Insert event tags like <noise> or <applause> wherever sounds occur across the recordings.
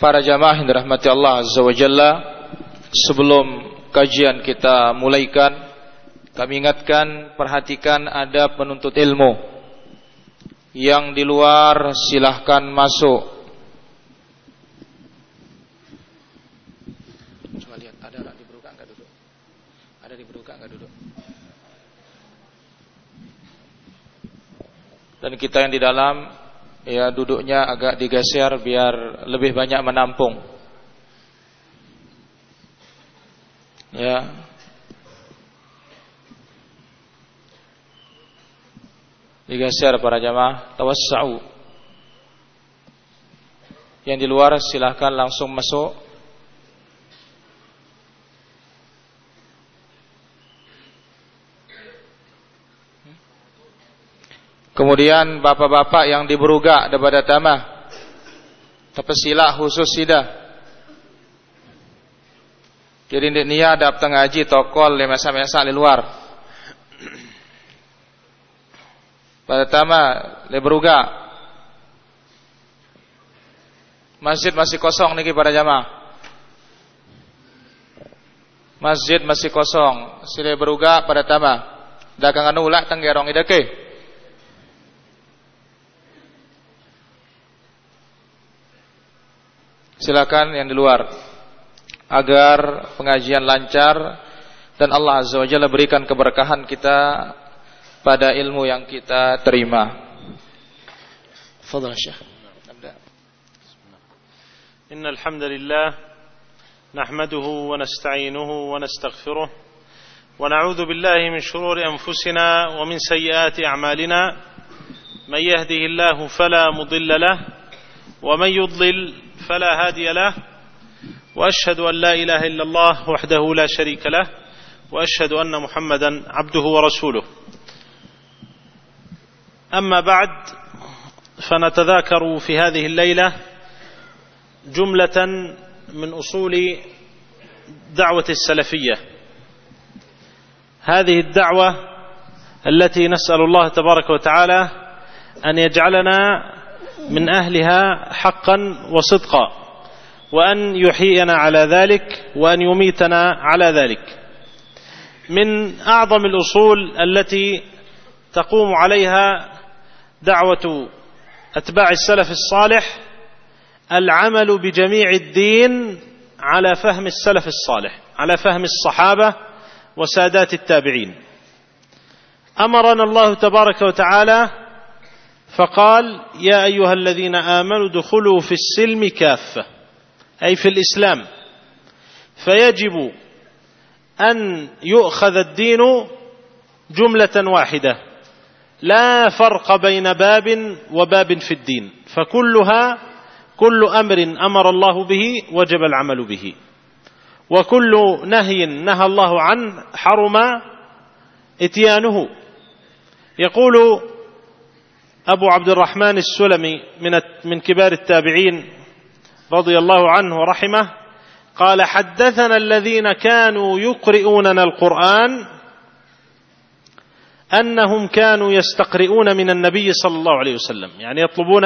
Para jamaah yang dirahmati Allah Azza wa Jalla Sebelum kajian kita mulaikan Kami ingatkan Perhatikan ada penuntut ilmu. Yang di luar silahkan masuk. Coba lihat ada di beruka enggak duduk? Ada di beruka enggak duduk? Dan kita yang di dalam ya duduknya agak digeser biar lebih banyak menampung. Ya. Digeser para jamaah, tawassau. Yang di luar silahkan langsung masuk Kemudian bapak-bapak yang di Beruga daripada Tamah. Tepesila khusus sida. Jadi nia ada ngaji tokol lemasa-mesa di luar. <clears throat> Pada Tamah di Beruga. Masjid masih kosong niki pada jamaah. Masjid masih kosong. Sile Beruga pada Tamah. Dagangan ulak tenggerong idake. Silakan yang di luar agar pengajian lancar dan Allah Azza wa Jalla berikan keberkahan kita pada ilmu yang kita terima. Fadhal Syekh. إن الحمد لله نحمده ونستعينه ونستغفره ونعوذ بالله من شرور أنفسنا ومن سيئات أعمالنا من يهده الله فلا مضل له ومن يضلل فلا هادي له وأشهد أن لا إله إلا الله وحده لا شريك له وأشهد أن محمدا عبده ورسوله. أما بعد فنتذاكر في هذه الليلة جملة من أصول دعوة السلفية. هذه الدعوة التي نسأل الله تبارك وتعالى أن يجعلنا من أهلها حقا وصدقا وأن يحيينا على ذلك وأن يميتنا على ذلك. من أعظم الأصول التي تقوم عليها دعوة أتباع السلف الصالح العمل بجميع الدين على فهم السلف الصالح على فهم الصحابة وسادات التابعين. أمرنا الله تبارك وتعالى فقال يا أيها الذين آمنوا ادخلوا في السلم كافة أي في الإسلام. فيجب أن يؤخذ الدين جملة واحدة لا فرق بين باب وباب في الدين. فكلها كل أمر أمر الله به وجب العمل به. وكل نهي نهى الله عنه حرم إتيانه. يقول أبو عبد الرحمن السلمي من من كبار التابعين رضي الله عنه ورحمه قال حدثنا الذين كانوا يقرئوننا القرآن أنهم كانوا يستقرئون من النبي صلى الله عليه وسلم. يعني يطلبون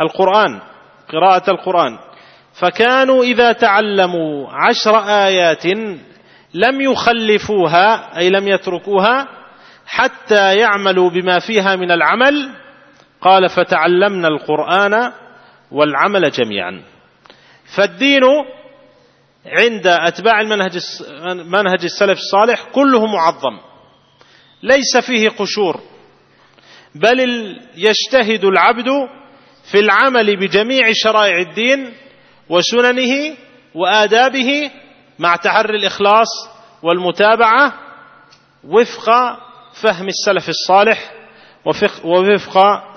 القرآن قراءة القرآن. فكانوا إذا تعلموا عشر آيات لم يخلفوها أي لم يتركوها حتى يعملوا بما فيها من العمل. قال فتعلمنا القرآن والعمل جميعا. فالدين عند أتباع المنهج منهج السلف الصالح كله معظم ليس فيه قشور بل يجتهد العبد في العمل بجميع شرائع الدين وسننه وآدابه مع تحري الإخلاص والمتابعة وفق فهم السلف الصالح ووفق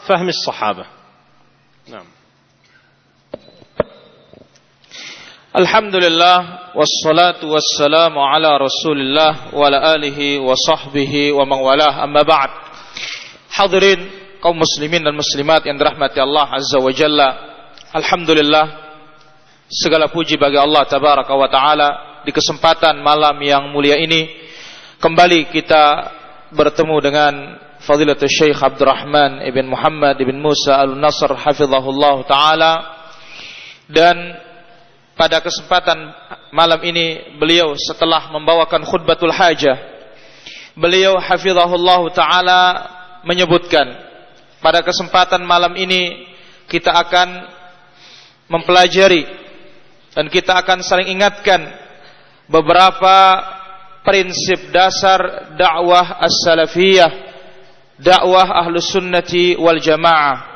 فهم الصحابة نعم الحمد لله والصلاة والسلام على رسول الله وعلى آله وصحبه ومن والاه أما بعد Hadirin kaum muslimin dan muslimat yang dirahmati Allah Azza wa Jalla Alhamdulillah Segala puji bagi Allah Tabaraka wa Ta'ala Di kesempatan malam yang mulia ini Kembali kita bertemu dengan Fadilatul Syekh Abdurrahman ibn Muhammad ibn Musa al-Nasr hafizahullah taala. Dan pada kesempatan malam ini beliau setelah membawakan khutbatul hajah beliau hafizahullah taala menyebutkan pada kesempatan malam ini kita akan mempelajari dan kita akan saling ingatkan beberapa prinsip dasar dakwah as-salafiyah dakwah ahlus sunnati wal jamaah.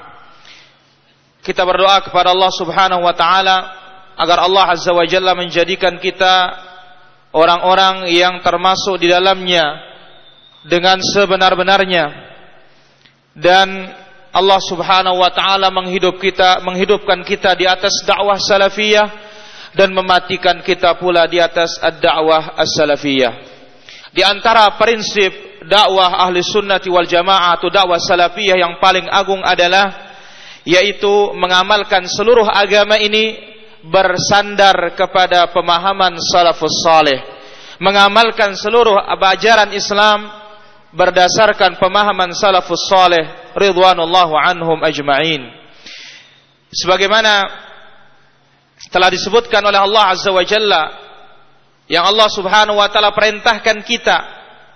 Kita berdoa kepada Allah subhanahu wa ta'ala agar Allah Azza wa Jalla menjadikan kita orang-orang yang termasuk di dalamnya dengan sebenar-benarnya. Dan Allah Subhanahu wa taala menghidup kita menghidupkan kita di atas dakwah salafiyah dan mematikan kita pula di atas ad-da'wah as-salafiyah. Di antara prinsip dakwah ahli sunnati wal jamaah atau dakwah salafiyah yang paling agung adalah yaitu mengamalkan seluruh agama ini bersandar kepada pemahaman salafus saleh mengamalkan seluruh ajaran Islam berdasarkan pemahaman salafus saleh ridwanullahu anhum ajma'in sebagaimana telah disebutkan oleh Allah azza wa jalla yang Allah subhanahu wa taala perintahkan kita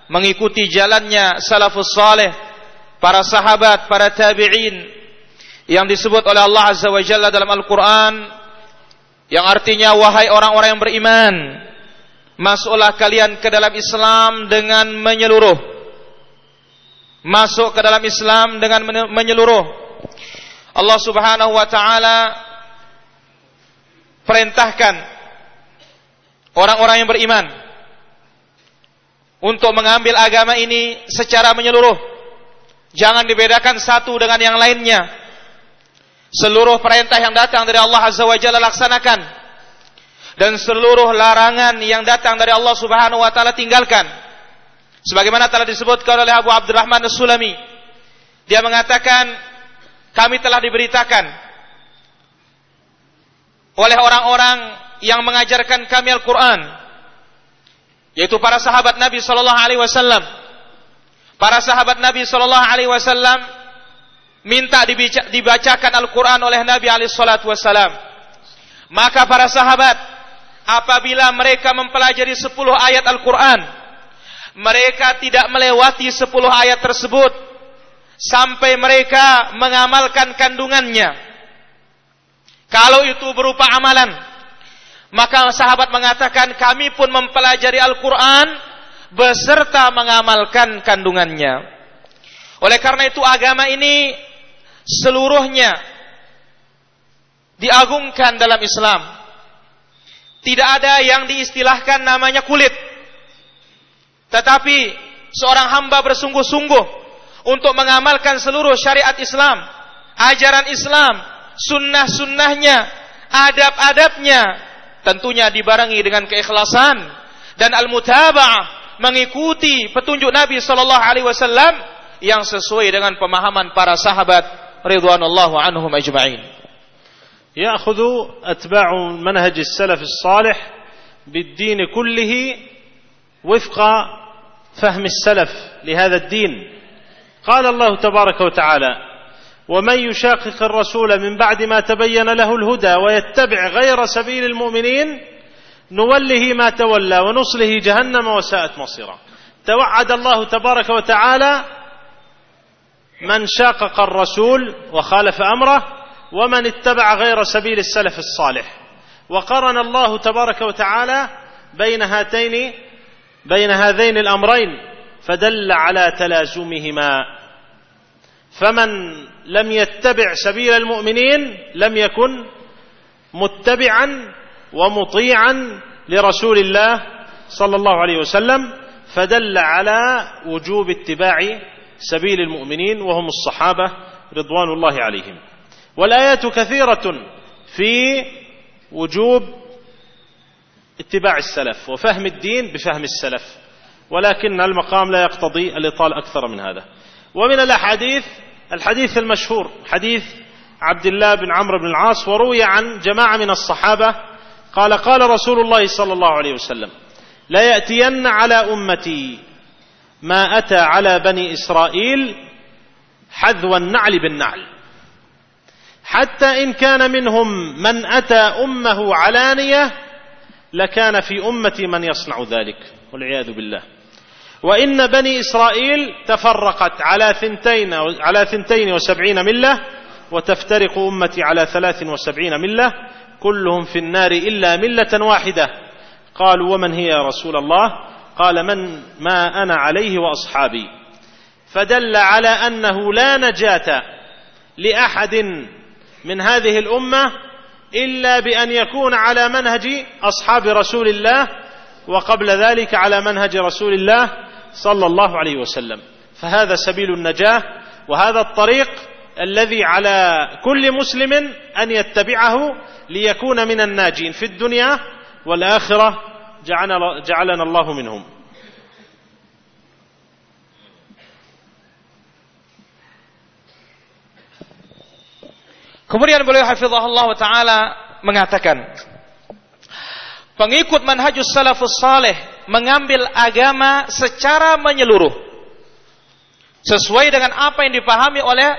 mengikuti jalannya salafus saleh para sahabat para tabi'in yang disebut oleh Allah azza wa jalla dalam Al-Qur'an yang artinya wahai orang-orang yang beriman masuklah kalian ke dalam Islam dengan menyeluruh. Masuk ke dalam Islam dengan menyeluruh. Allah Subhanahu wa taala perintahkan orang-orang yang beriman untuk mengambil agama ini secara menyeluruh jangan dibedakan satu dengan yang lainnya Seluruh perintah yang datang dari Allah Azza wa Jalla laksanakan. Dan seluruh larangan yang datang dari Allah Subhanahu wa taala tinggalkan. Sebagaimana telah disebutkan oleh Abu Abdurrahman As-Sulami. Dia mengatakan, kami telah diberitakan oleh orang-orang yang mengajarkan kami Al-Quran, yaitu para sahabat Nabi Sallallahu Alaihi Wasallam. Para sahabat Nabi Sallallahu Alaihi Wasallam minta dibacakan Al-Quran oleh Nabi Alaihissalatu Wassalam. Maka para sahabat, apabila mereka mempelajari 10 ayat Al-Quran, mereka tidak melewati 10 ayat tersebut sampai mereka mengamalkan kandungannya. Kalau itu berupa amalan, maka sahabat mengatakan kami pun mempelajari Al-Quran beserta mengamalkan kandungannya. Oleh karena itu agama ini seluruhnya diagungkan dalam Islam. Tidak ada yang diistilahkan namanya kulit. Tetapi seorang hamba bersungguh-sungguh untuk mengamalkan seluruh syariat Islam, ajaran Islam, sunnah-sunnahnya, adab-adabnya, tentunya dibarengi dengan keikhlasan dan al-mutaba'ah mengikuti petunjuk Nabi sallallahu alaihi wasallam yang sesuai dengan pemahaman para sahabat رضوان الله عنهم أجمعين يأخذ أتباع منهج السلف الصالح بالدين كله وفق فهم السلف لهذا الدين قال الله تبارك وتعالى ومن يشاقق الرسول من بعد ما تبين له الهدى ويتبع غير سبيل المؤمنين نوله ما تولى ونصله جهنم وساءت مصيرا توعد الله تبارك وتعالى من شاقق الرسول وخالف أمره ومن اتبع غير سبيل السلف الصالح. وقرن الله تبارك وتعالى بين هاتين بين هذين الأمرين فدل على تلازمهما. فمن لم يتبع سبيل المؤمنين لم يكن متبعا ومطيعا لرسول الله صلى الله عليه وسلم فدل على وجوب اتباع سبيل المؤمنين وهم الصحابة رضوان الله عليهم. والآيات كثيرة في وجوب اتباع السلف وفهم الدين بفهم السلف ولكن المقام لا يقتضي الإطال أكثر من هذا. ومن الأحاديث الحديث المشهور حديث عبد الله بن عمرو بن العاص وروي عن جماعة من الصحابة قال قال رسول الله صلى الله عليه وسلم لا يأتين على أمتي ما أتى على بني إسرائيل حذو النعل بالنعل. حتى إن كان منهم من أتى أمه علانية لكان في أمتي من يصنع ذلك والعياذ بالله. وإن بني إسرائيل تفرقت على ثنتين على ثنتين وسبعين ملة وتفترق أمتي على ثلاث وسبعين ملة كلهم في النار إلا ملة واحدة. قالوا ومن هي يا رسول الله؟ قال من ما أنا عليه وأصحابي. فدل على أنه لا نجاة لأحد من هذه الأمة إلا بأن يكون على منهج أصحاب رسول الله وقبل ذلك على منهج رسول الله صلى الله عليه وسلم. فهذا سبيل النجاة وهذا الطريق الذي على كل مسلم أن يتبعه ليكون من الناجين في الدنيا والآخرة جعلنا الله منهم. Kemudian beliau hafizahullah taala mengatakan pengikut manhajus salafus saleh mengambil agama secara menyeluruh sesuai dengan apa yang dipahami oleh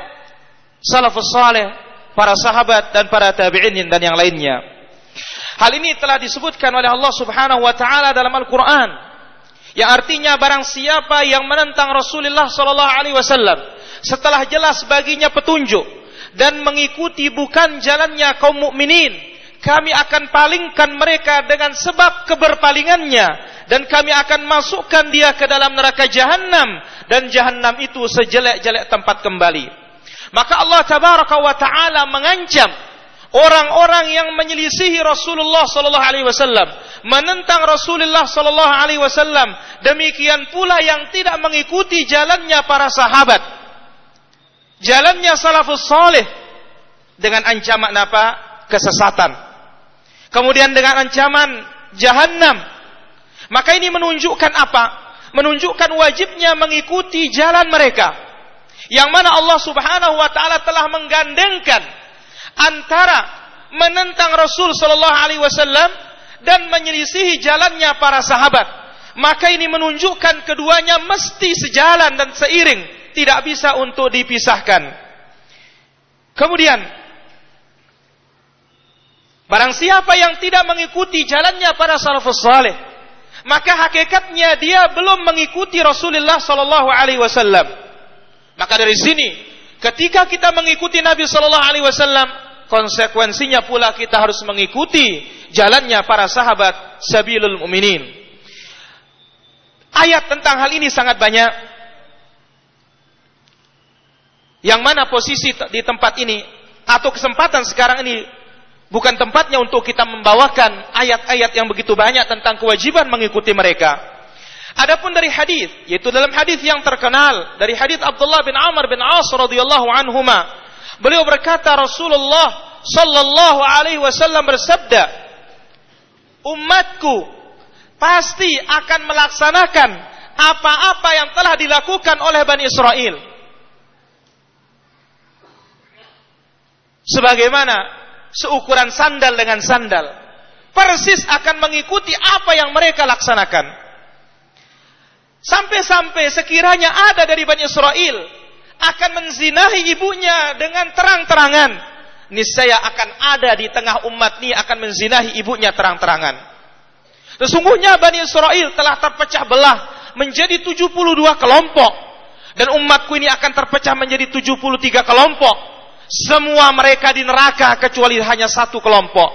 salafus saleh, para sahabat dan para tabi'in dan yang lainnya. Hal ini telah disebutkan oleh Allah Subhanahu wa taala dalam Al-Qur'an. Yang artinya barang siapa yang menentang Rasulullah sallallahu alaihi wasallam setelah jelas baginya petunjuk dan mengikuti bukan jalannya kaum mukminin, kami akan palingkan mereka dengan sebab keberpalingannya dan kami akan masukkan dia ke dalam neraka jahanam dan jahanam itu sejelek-jelek tempat kembali. Maka Allah tabaraka wa taala mengancam orang-orang yang menyelisihi Rasulullah sallallahu alaihi wasallam, menentang Rasulullah sallallahu alaihi wasallam, demikian pula yang tidak mengikuti jalannya para sahabat. Jalannya salafus saleh dengan ancaman apa? Kesesatan. Kemudian dengan ancaman jahanam. Maka ini menunjukkan apa? Menunjukkan wajibnya mengikuti jalan mereka. Yang mana Allah Subhanahu wa taala telah menggandengkan antara menentang Rasul sallallahu alaihi wasallam dan menyelisihi jalannya para sahabat. Maka ini menunjukkan keduanya mesti sejalan dan seiring tidak bisa untuk dipisahkan. Kemudian, barang siapa yang tidak mengikuti jalannya para salafus saleh, maka hakikatnya dia belum mengikuti Rasulullah sallallahu alaihi wasallam. Maka dari sini, ketika kita mengikuti Nabi sallallahu alaihi wasallam, konsekuensinya pula kita harus mengikuti jalannya para sahabat sabilul muminin. Ayat tentang hal ini sangat banyak yang mana posisi di tempat ini atau kesempatan sekarang ini bukan tempatnya untuk kita membawakan ayat-ayat yang begitu banyak tentang kewajiban mengikuti mereka. Adapun dari hadis, yaitu dalam hadis yang terkenal dari hadis Abdullah bin Amr bin As radhiyallahu anhuma, beliau berkata Rasulullah sallallahu alaihi wasallam bersabda, "Umatku pasti akan melaksanakan apa-apa yang telah dilakukan oleh Bani Israel." sebagaimana seukuran sandal dengan sandal persis akan mengikuti apa yang mereka laksanakan. Sampai-sampai sekiranya ada dari Bani Israel akan menzinahi ibunya dengan terang-terangan niscaya akan ada di tengah umat ini akan menzinahi ibunya terang-terangan. Sesungguhnya Bani Israel telah terpecah belah menjadi 72 kelompok dan umatku ini akan terpecah menjadi 73 kelompok semua mereka di neraka kecuali hanya satu kelompok.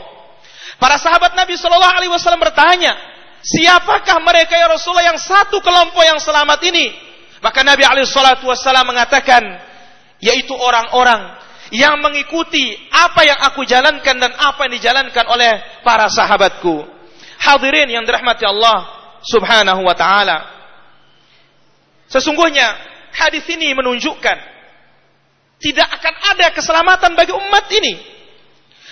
Para sahabat Nabi Shallallahu Alaihi Wasallam bertanya, siapakah mereka ya Rasulullah yang satu kelompok yang selamat ini? Maka Nabi Alaihi Wasallam mengatakan, yaitu orang-orang yang mengikuti apa yang aku jalankan dan apa yang dijalankan oleh para sahabatku. Hadirin yang dirahmati Allah Subhanahu wa taala. Sesungguhnya hadis ini menunjukkan tidak akan ada keselamatan bagi umat ini.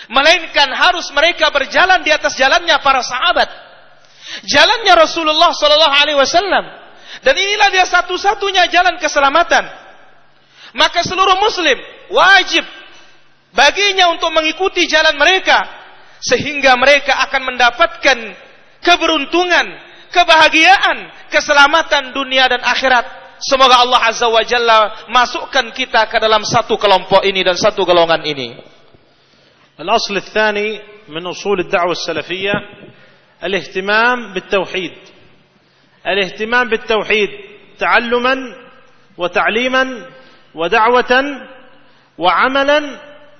Melainkan harus mereka berjalan di atas jalannya para sahabat. Jalannya Rasulullah Sallallahu Alaihi Wasallam. Dan inilah dia satu-satunya jalan keselamatan. Maka seluruh muslim wajib baginya untuk mengikuti jalan mereka. Sehingga mereka akan mendapatkan keberuntungan, kebahagiaan, keselamatan dunia dan akhirat Semoga Allah Azza wa Jalla masukkan kita ke dalam satu kelompok ini dan satu golongan ini. الأصل الثاني من أصول الدعوة السلفية الاهتمام بالتوحيد الاهتمام بالتوحيد تعلما وتعليما ودعوة وعملا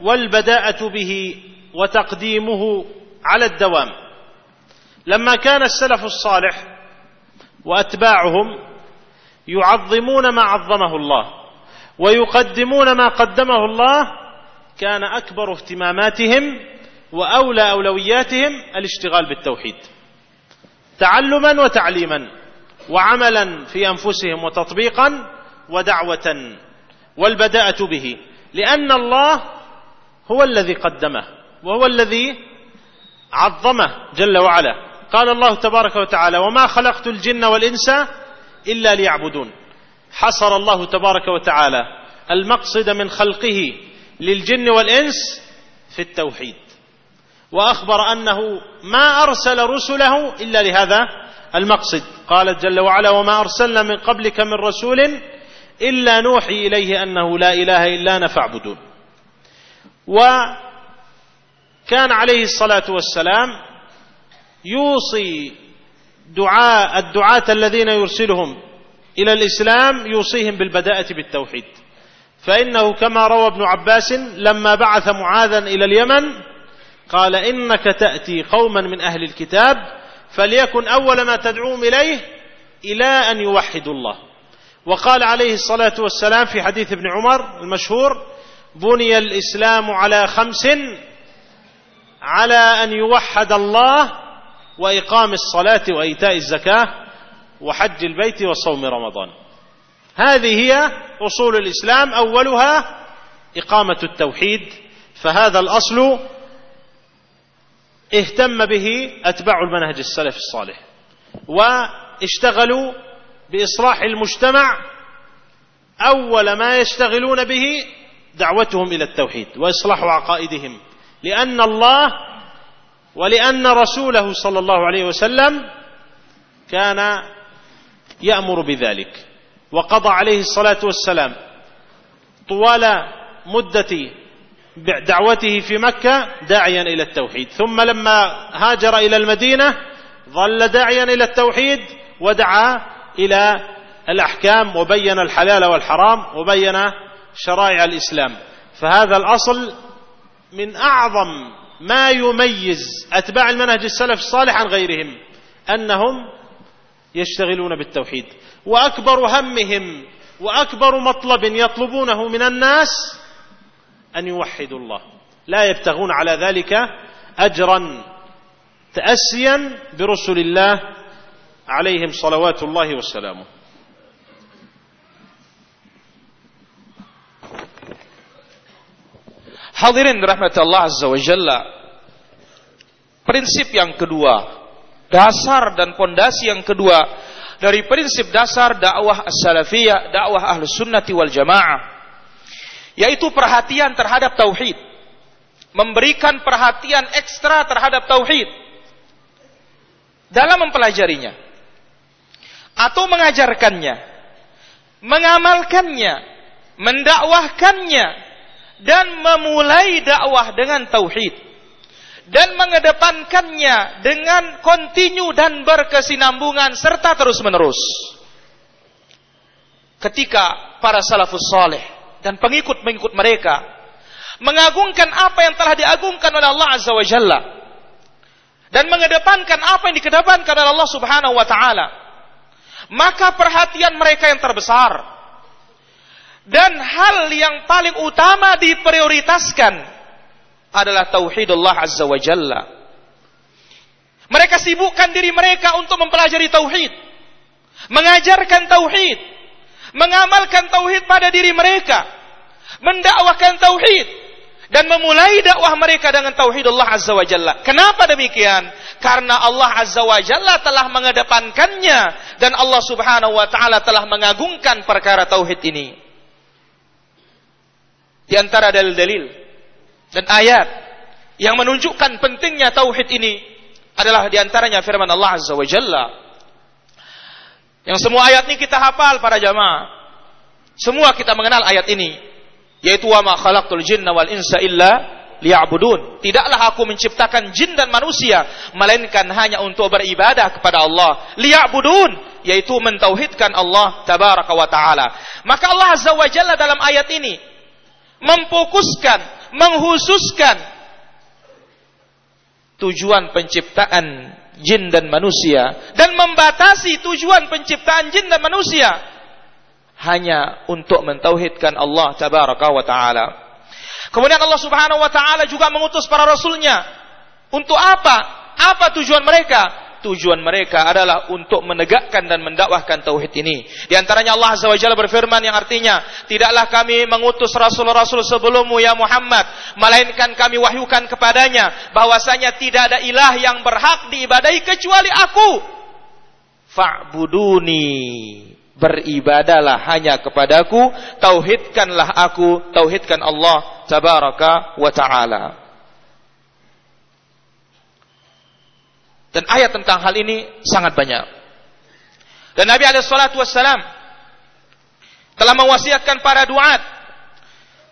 والبداءة به وتقديمه على الدوام لما كان السلف الصالح وأتباعهم يعظمون ما عظمه الله ويقدمون ما قدمه الله كان أكبر اهتماماتهم وأولى أولوياتهم الاشتغال بالتوحيد. تعلما وتعليما وعملا في أنفسهم وتطبيقا ودعوة والبداءة به. لأن الله هو الذي قدمه وهو الذي عظمه جل وعلا. قال الله تبارك وتعالى وما خلقت الجن والإنس إلا ليعبدون. حصر الله تبارك وتعالى المقصد من خلقه للجن والإنس في التوحيد. وأخبر أنه ما أرسل رسله إلا لهذا المقصد. قال جل وعلا وما أرسلنا من قبلك من رسول إلا نوحي إليه أنه لا إله إلا أنا فاعبدون. وكان عليه الصلاة والسلام يوصي دعاء الدعاة الذين يرسلهم إلى الإسلام يوصيهم بالبداءة بالتوحيد. فإنه كما روى ابن عباس لما بعث معاذا إلى اليمن قال إنك تأتي قوما من أهل الكتاب فليكن أول ما تدعوهم إليه إلى أن يوحدوا الله. وقال عليه الصلاة والسلام في حديث ابن عمر المشهور بني الإسلام على خمس على أن يوحد الله وإقام الصلاة وإيتاء الزكاة وحج البيت وصوم رمضان. هذه هي أصول الإسلام أولها إقامة التوحيد. فهذا الأصل اهتم به أتباع المنهج السلف الصالح واشتغلوا بإصلاح المجتمع أول ما يشتغلون به دعوتهم إلى التوحيد وإصلاح عقائدهم لأن الله ولأن رسوله صلى الله عليه وسلم كان يأمر بذلك وقضى عليه الصلاة والسلام طوال مدة دعوته في مكة داعيا إلى التوحيد. ثم لما هاجر إلى المدينة ظل داعيا إلى التوحيد ودعا إلى الأحكام وبين الحلال والحرام وبين شرائع الإسلام. فهذا الأصل من أعظم ما يميز أتباع المنهج السلف الصالح عن غيرهم أنهم يشتغلون بالتوحيد وأكبر همهم وأكبر مطلب يطلبونه من الناس أن يوحدوا الله. لا يبتغون على ذلك أجرا تأسيا برسل الله عليهم صلوات الله وسلامه. Hadirin rahmat Allah Azza wa Jalla. Prinsip yang kedua, dasar dan pondasi yang kedua dari prinsip dasar dakwah as-salafiyah, dakwah ahlus sunnati wal jamaah, yaitu perhatian terhadap tauhid. Memberikan perhatian ekstra terhadap tauhid dalam mempelajarinya atau mengajarkannya, mengamalkannya, mendakwahkannya dan memulai dakwah dengan tauhid dan mengedepankannya dengan kontinu dan berkesinambungan serta terus-menerus. Ketika para salafus saleh dan pengikut-pengikut mereka mengagungkan apa yang telah diagungkan oleh Allah Azza wa Jalla dan mengedepankan apa yang dikedepankan oleh Allah Subhanahu wa taala, maka perhatian mereka yang terbesar dan hal yang paling utama diprioritaskan adalah tauhidullah azza wa jalla. Mereka sibukkan diri mereka untuk mempelajari tauhid, mengajarkan tauhid, mengamalkan tauhid pada diri mereka, mendakwahkan tauhid dan memulai dakwah mereka dengan tauhidullah azza wa jalla. Kenapa demikian? Karena Allah azza wa jalla telah mengedepankannya dan Allah subhanahu wa taala telah mengagungkan perkara tauhid ini. Di antara dalil-dalil dan ayat yang menunjukkan pentingnya tauhid ini adalah di antaranya firman Allah Azza wa Jalla. Yang semua ayat ini kita hafal para jamaah. Semua kita mengenal ayat ini, yaitu wa ma khalaqtul jinna wal insa illa liya'budun. Tidaklah aku menciptakan jin dan manusia melainkan hanya untuk beribadah kepada Allah. Liya'budun yaitu mentauhidkan Allah tabaraka wa taala. Maka Allah azza wa jalla dalam ayat ini memfokuskan, menghususkan tujuan penciptaan jin dan manusia dan membatasi tujuan penciptaan jin dan manusia hanya untuk mentauhidkan Allah tabaraka wa taala. Kemudian Allah Subhanahu wa taala juga mengutus para rasulnya. Untuk apa? Apa tujuan mereka? Tujuan mereka adalah untuk menegakkan dan mendakwahkan tauhid ini. Di antaranya Allah Azza wa Jalla berfirman yang artinya, "Tidaklah kami mengutus rasul-rasul sebelummu ya Muhammad, melainkan kami wahyukan kepadanya bahwasanya tidak ada ilah yang berhak diibadahi kecuali aku." Fa'buduni beribadalah hanya kepadaku, tauhidkanlah aku, tauhidkan Allah tabaraka wa taala. Dan ayat tentang hal ini sangat banyak. Dan Nabi alaihi salatu wassalam telah mewasiatkan para duat,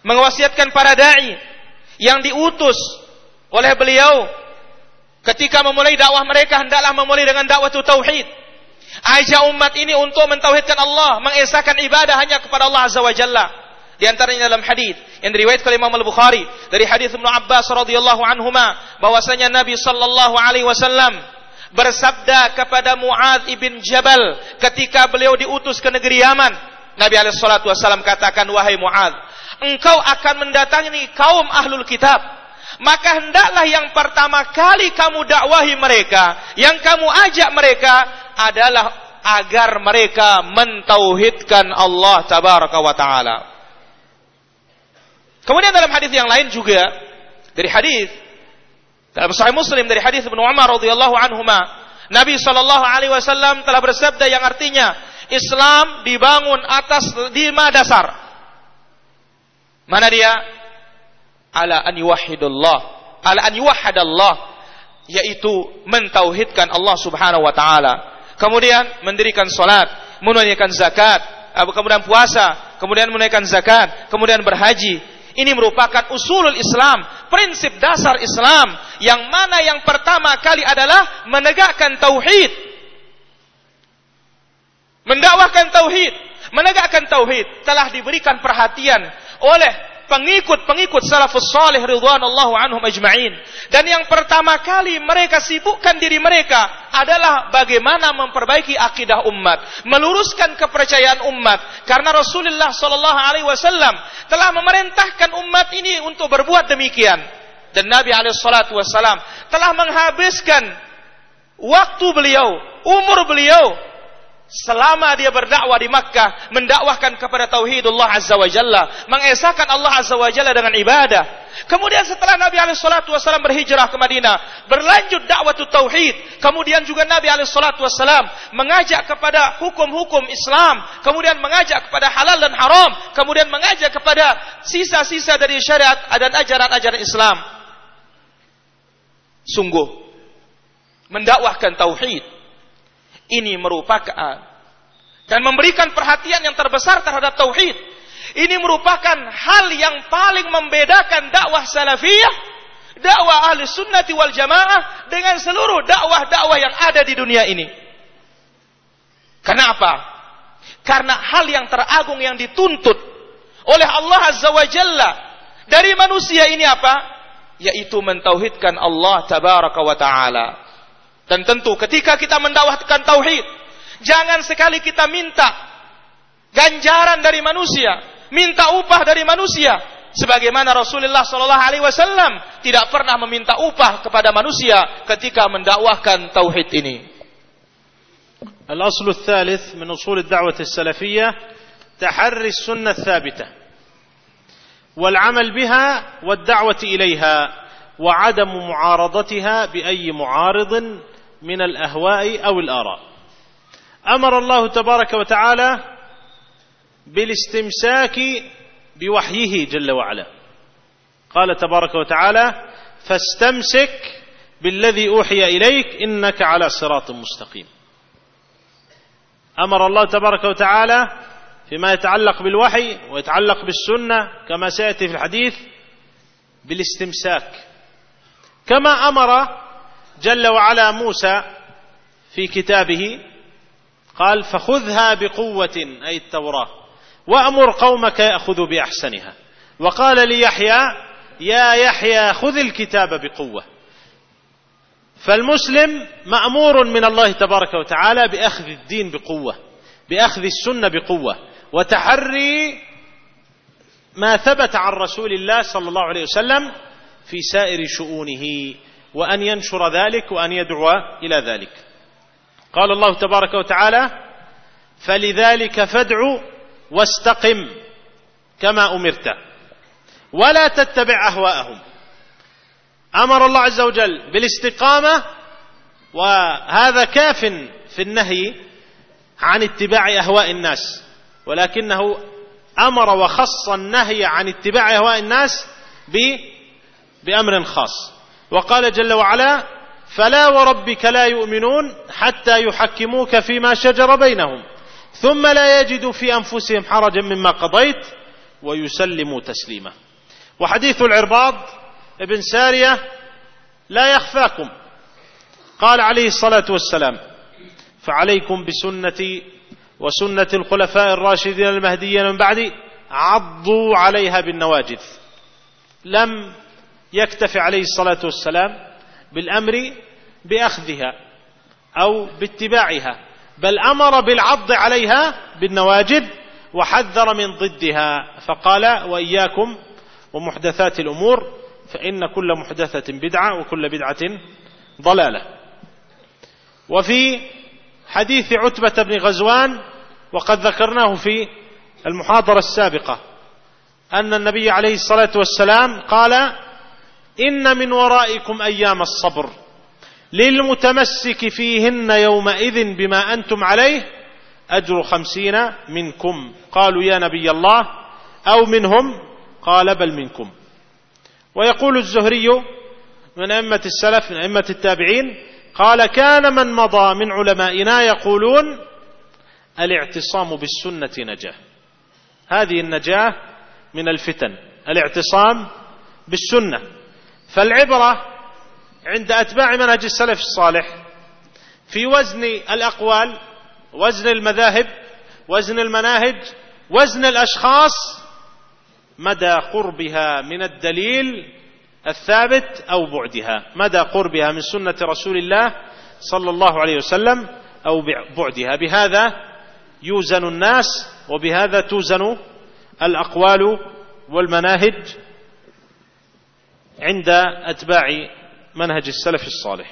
mewasiatkan para dai yang diutus oleh beliau ketika memulai dakwah mereka hendaklah memulai dengan dakwah tauhid Ajak umat ini untuk mentauhidkan Allah, mengesahkan ibadah hanya kepada Allah Azza wa Jalla. Di antaranya dalam hadis yang diriwayatkan oleh Imam Al-Bukhari dari hadis Ibnu Abbas radhiyallahu anhuma bahwasanya Nabi sallallahu alaihi wasallam bersabda kepada Muad ibn Jabal ketika beliau diutus ke negeri Yaman. Nabi alaihi salatu wasallam katakan wahai Muad, engkau akan mendatangi kaum ahlul kitab maka hendaklah yang pertama kali kamu dakwahi mereka, yang kamu ajak mereka adalah agar mereka mentauhidkan Allah tabaraka wa taala. Kemudian dalam hadis yang lain juga dari hadis dalam Sahih Muslim dari hadis Ibnu Umar radhiyallahu anhuma, Nabi sallallahu alaihi wasallam telah bersabda yang artinya Islam dibangun atas lima dasar. Mana dia? Ala an yuwahhidullah, ala an yuwahhadallah, yaitu mentauhidkan Allah Subhanahu wa taala kemudian mendirikan salat, menunaikan zakat, kemudian puasa, kemudian menunaikan zakat, kemudian berhaji. Ini merupakan usulul Islam, prinsip dasar Islam yang mana yang pertama kali adalah menegakkan tauhid. Mendakwahkan tauhid, menegakkan tauhid telah diberikan perhatian oleh pengikut-pengikut salafus salih ridwanullahu anhum ajma'in. Dan yang pertama kali mereka sibukkan diri mereka adalah bagaimana memperbaiki akidah umat, meluruskan kepercayaan umat. Karena Rasulullah sallallahu alaihi wasallam telah memerintahkan umat ini untuk berbuat demikian. Dan Nabi alaihi salatu wasallam telah menghabiskan waktu beliau, umur beliau selama dia berdakwah di Makkah mendakwahkan kepada tauhidullah azza wa jalla mengesahkan Allah azza wa jalla dengan ibadah. Kemudian setelah Nabi alaihi salatu wasallam berhijrah ke Madinah berlanjut dakwah tauhid. Kemudian juga Nabi alaihi salatu wasallam mengajak kepada hukum-hukum Islam kemudian mengajak kepada halal dan haram kemudian mengajak kepada sisa-sisa dari syariat dan ajaran-ajaran Islam. Sungguh mendakwahkan tauhid ini merupakan dan memberikan perhatian yang terbesar terhadap tauhid. Ini merupakan hal yang paling membedakan dakwah salafiyah, dakwah ahli sunnati wal jamaah dengan seluruh dakwah-dakwah yang ada di dunia ini. Kenapa? Karena hal yang teragung yang dituntut oleh Allah Azza wa Jalla dari manusia ini apa? Yaitu mentauhidkan Allah tabaraka wa ta'ala. Dan tentu ketika kita mendakwahkan tauhid, jangan sekali kita minta ganjaran dari manusia, minta upah dari manusia, sebagaimana Rasulullah sallallahu alaihi wasallam tidak pernah meminta upah kepada manusia ketika mendakwahkan tauhid ini. الأصل الثالث من أصول الدعوة السلفية تحري السنة الثابتة والعمل بها والدعوة إليها وعدم معارضتها بأي معارض من الأهواء أو الآراء. أمر الله تبارك وتعالى بالاستمساك بوحيه جل وعلا. قال تبارك وتعالى فاستمسك بالذي أوحي إليك إنك على صراط مستقيم. أمر الله تبارك وتعالى فيما يتعلق بالوحي ويتعلق بالسنة كما سيأتي في الحديث بالاستمساك. كما أمر جل وعلا موسى في كتابه قال فخذها بقوة أي التوراة وأمر قومك يأخذوا بأحسنها. وقال ليحيى يا يحيى خذ الكتاب بقوة. فالمسلم مأمور من الله تبارك وتعالى بأخذ الدين بقوة بأخذ السنة بقوة وتحري ما ثبت عن رسول الله صلى الله عليه وسلم في سائر شؤونه. وأن ينشر ذلك وأن يدعو إلى ذلك. قال الله تبارك وتعالى فلذلك فادع واستقم كما أمرت ولا تتبع أهواءهم. أمر الله عز وجل بالاستقامة وهذا كاف في النهي عن اتباع أهواء الناس ولكنه أمر وخص النهي عن اتباع أهواء الناس بأمر خاص. وقال جل وعلا فلا وربك لا يؤمنون حتى يحكموك فيما شجر بينهم ثم لا يجدوا في أنفسهم حرجا مما قضيت ويسلموا تسليما. وحديث العرباض ابن سارية لا يخفاكم. قال عليه الصلاة والسلام فعليكم بسنتي وسنة الخلفاء الراشدين المهديين من بعدي عضوا عليها بالنواجذ. لم يكتفي عليه الصلاة والسلام بالأمر بأخذها أو باتباعها بل أمر بالعض عليها بالنواجد وحذر من ضدها. فقال وإياكم ومحدثات الأمور فإن كل محدثة بدعة وكل بدعة ضلالة. وفي حديث عتبة بن غزوان وقد ذكرناه في المحاضرة السابقة أن النبي عليه الصلاة والسلام قال إن من ورائكم أيام الصبر. للمتمسك فيهن يومئذ بما أنتم عليه أجر خمسين منكم. قالوا يا نبي الله. أو منهم؟ قال بل منكم. ويقول الزهري من أئمة السلف من أئمة التابعين قال كان من مضى من علمائنا يقولون الاعتصام بالسنة نجاة. هذه النجاة من الفتن الاعتصام بالسنة. فالعبرة عند أتباع منهج السلف الصالح في وزن الأقوال وزن المذاهب وزن المناهج وزن الأشخاص مدى قربها من الدليل الثابت أو بعدها. مدى قربها من سنة رسول الله صلى الله عليه وسلم أو بعدها. بهذا يوزن الناس وبهذا توزن الأقوال والمناهج عند اتباع منهج السلف الصالح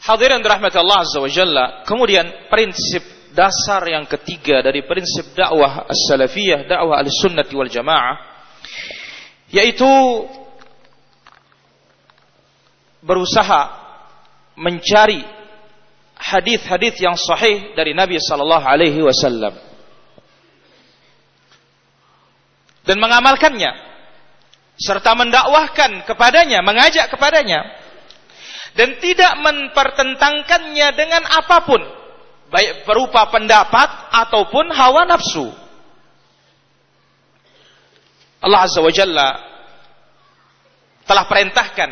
Hadirin rahmat Allah Azza wa Jalla. Kemudian prinsip dasar yang ketiga dari prinsip dakwah as-salafiyah, dakwah al-sunnati wal jamaah, yaitu berusaha mencari hadis-hadis yang sahih dari Nabi sallallahu alaihi wasallam dan mengamalkannya. Serta mendakwahkan kepadanya, mengajak kepadanya. Dan tidak mempertentangkannya dengan apa pun. Baik berupa pendapat ataupun hawa nafsu. Allah Azza wa Jalla telah perintahkan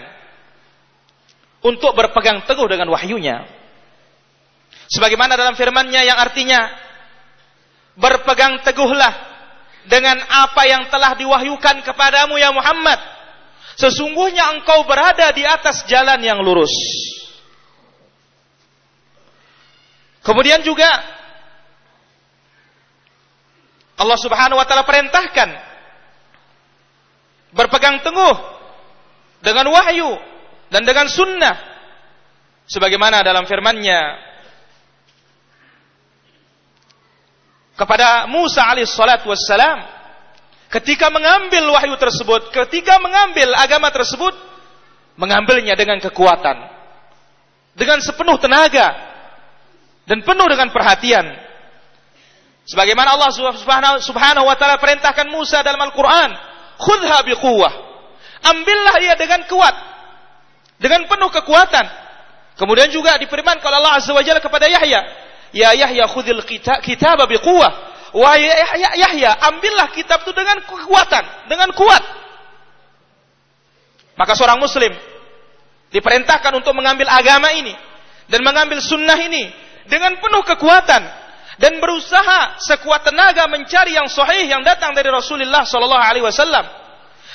untuk berpegang teguh dengan wahyunya. Sebagaimana dalam firman-Nya yang artinya berpegang teguhlah dengan apa yang telah diwahyukan kepadamu ya Muhammad Sesungguhnya engkau berada di atas jalan yang lurus. Kemudian juga Allah Subhanahu wa taala perintahkan berpegang teguh dengan wahyu dan dengan sunnah sebagaimana dalam firman-Nya kepada Musa alaihissalatu wassalam Ketika mengambil wahyu tersebut, ketika mengambil agama tersebut, mengambilnya dengan kekuatan, dengan sepenuh tenaga, dan penuh dengan perhatian. Sebagaimana Allah Subhanahu wa taala perintahkan Musa dalam Al-Qur'an, "Khudha biquwwah." Ambillah ia dengan kuat, dengan penuh kekuatan. Kemudian juga difirmankan oleh Allah Azza wa Jalla kepada Yahya, "Ya Yahya khudhil kitaba biquwwah." wahai Yahya, Yahya, ambillah kitab itu dengan kekuatan, dengan kuat. Maka seorang muslim diperintahkan untuk mengambil agama ini dan mengambil sunnah ini dengan penuh kekuatan dan berusaha sekuat tenaga mencari yang sahih yang datang dari Rasulullah sallallahu alaihi wasallam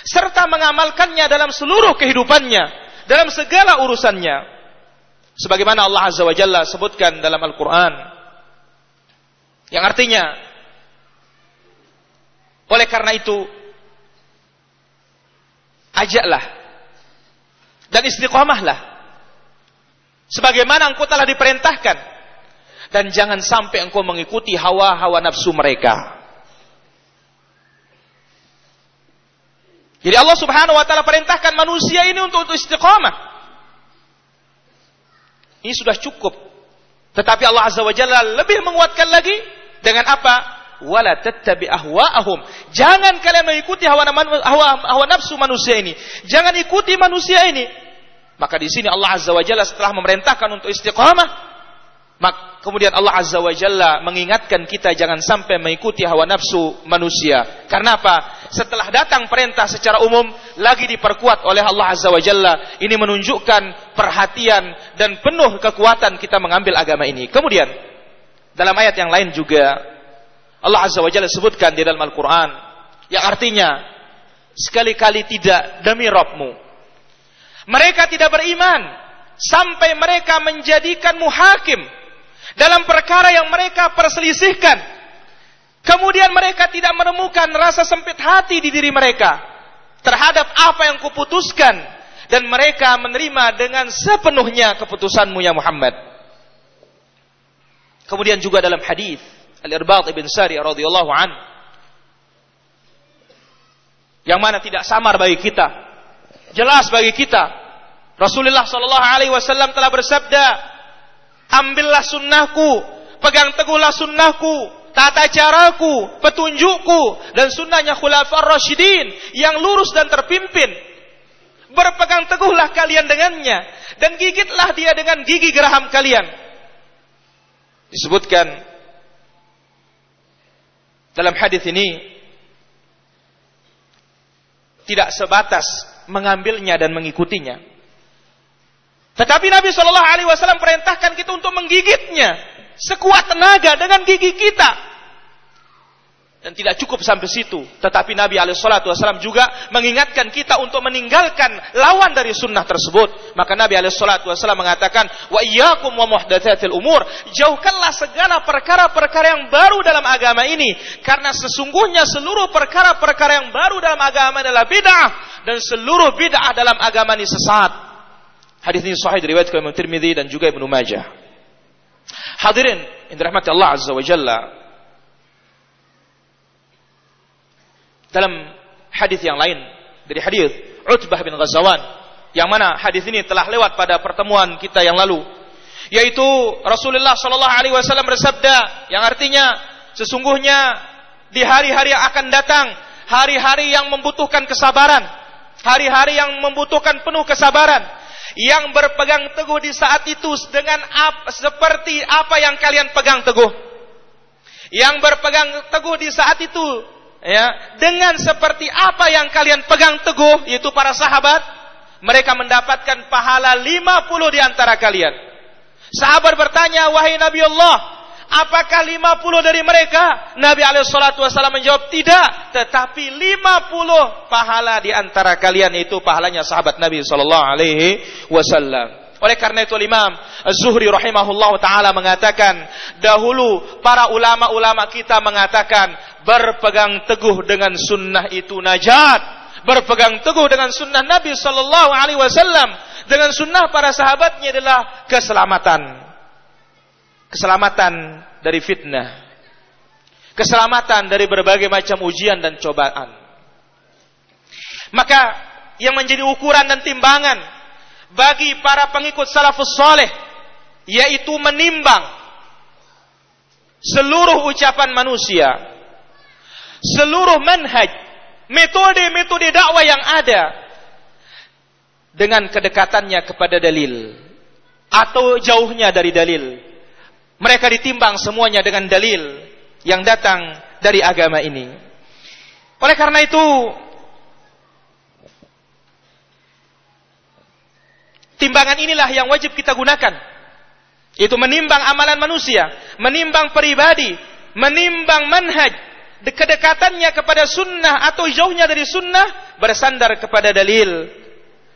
serta mengamalkannya dalam seluruh kehidupannya, dalam segala urusannya. Sebagaimana Allah Azza wa Jalla sebutkan dalam Al-Qur'an. Yang artinya oleh karena itu ajaklah dan istiqomahlah sebagaimana engkau telah diperintahkan dan jangan sampai engkau mengikuti hawa-hawa nafsu mereka. Jadi Allah Subhanahu wa taala perintahkan manusia ini untuk untuk istiqamah. Ini sudah cukup. Tetapi Allah Azza wa Jalla lebih menguatkan lagi dengan apa? Wala tattabi ahwa'ahum. Jangan kalian mengikuti hawa, hawa, hawa nafsu manusia ini. Jangan ikuti manusia ini. Maka di sini Allah Azza wa Jalla setelah memerintahkan untuk istiqamah, Mak, kemudian Allah Azza wa Jalla mengingatkan kita jangan sampai mengikuti hawa nafsu manusia. Karena apa? Setelah datang perintah secara umum, lagi diperkuat oleh Allah Azza wa Jalla. Ini menunjukkan perhatian dan penuh kekuatan kita mengambil agama ini. Kemudian, dalam ayat yang lain juga, Allah Azza wa Jalla sebutkan di dalam Al-Quran, yang artinya, sekali-kali tidak demi Rabbmu. Mereka tidak beriman, sampai mereka menjadikanmu hakim, dalam perkara yang mereka perselisihkan. Kemudian mereka tidak menemukan rasa sempit hati di diri mereka terhadap apa yang kuputuskan dan mereka menerima dengan sepenuhnya keputusanmu ya Muhammad. Kemudian juga dalam hadis Al-Irbad ibn Sari radhiyallahu an yang mana tidak samar bagi kita, jelas bagi kita. Rasulullah sallallahu alaihi wasallam telah bersabda, Ambillah sunnahku, pegang teguhlah sunnahku, tata caraku, petunjukku, dan sunnahnya khulafar rasyidin yang lurus dan terpimpin. Berpegang teguhlah kalian dengannya, dan gigitlah dia dengan gigi geraham kalian. Disebutkan dalam hadis ini tidak sebatas mengambilnya dan mengikutinya, tetapi Nabi Shallallahu Alaihi Wasallam perintahkan kita untuk menggigitnya sekuat tenaga dengan gigi kita. Dan tidak cukup sampai situ. Tetapi Nabi Wasallam juga mengingatkan kita untuk meninggalkan lawan dari sunnah tersebut. Maka Nabi Wasallam mengatakan, Wa iyyakum wa muhdatsatil umur. Jauhkanlah segala perkara-perkara yang baru dalam agama ini. Karena sesungguhnya seluruh perkara-perkara yang baru dalam agama adalah bid'ah. Dan seluruh bid'ah dalam agama ini sesat. Hadis ini sahih diriwayatkan oleh Tirmidzi dan juga Ibnu Majah. Hadirin yang dirahmati Allah Azza wa Jalla. Dalam hadis yang lain dari hadis Utbah bin Ghazawan yang mana hadis ini telah lewat pada pertemuan kita yang lalu yaitu Rasulullah Shallallahu alaihi wasallam bersabda yang artinya sesungguhnya di hari-hari akan datang hari-hari yang membutuhkan kesabaran hari-hari yang membutuhkan penuh kesabaran yang berpegang teguh di saat itu dengan ap, seperti apa yang kalian pegang teguh. Yang berpegang teguh di saat itu ya dengan seperti apa yang kalian pegang teguh yaitu para sahabat mereka mendapatkan pahala 50 di antara kalian. Sahabat bertanya, "Wahai Nabi Allah, Apakah 50 dari mereka? Nabi Wasallam menjawab tidak. Tetapi 50 pahala di antara kalian itu pahalanya sahabat Nabi Wasallam. Oleh karena itu Imam Az-Zuhri rahimahullah taala mengatakan dahulu para ulama-ulama kita mengatakan berpegang teguh dengan sunnah itu najat berpegang teguh dengan sunnah Nabi sallallahu alaihi wasallam dengan sunnah para sahabatnya adalah keselamatan keselamatan dari fitnah, keselamatan dari berbagai macam ujian dan cobaan. Maka yang menjadi ukuran dan timbangan bagi para pengikut salafus soleh yaitu menimbang seluruh ucapan manusia, seluruh manhaj, metode-metode dakwah yang ada dengan kedekatannya kepada dalil atau jauhnya dari dalil mereka ditimbang semuanya dengan dalil. yang datang dari agama ini. Oleh karena itu, timbangan inilah yang wajib kita gunakan. Itu menimbang amalan manusia, menimbang pribadi, menimbang manhaj, kedekatannya kepada sunnah atau jauhnya dari sunnah bersandar kepada dalil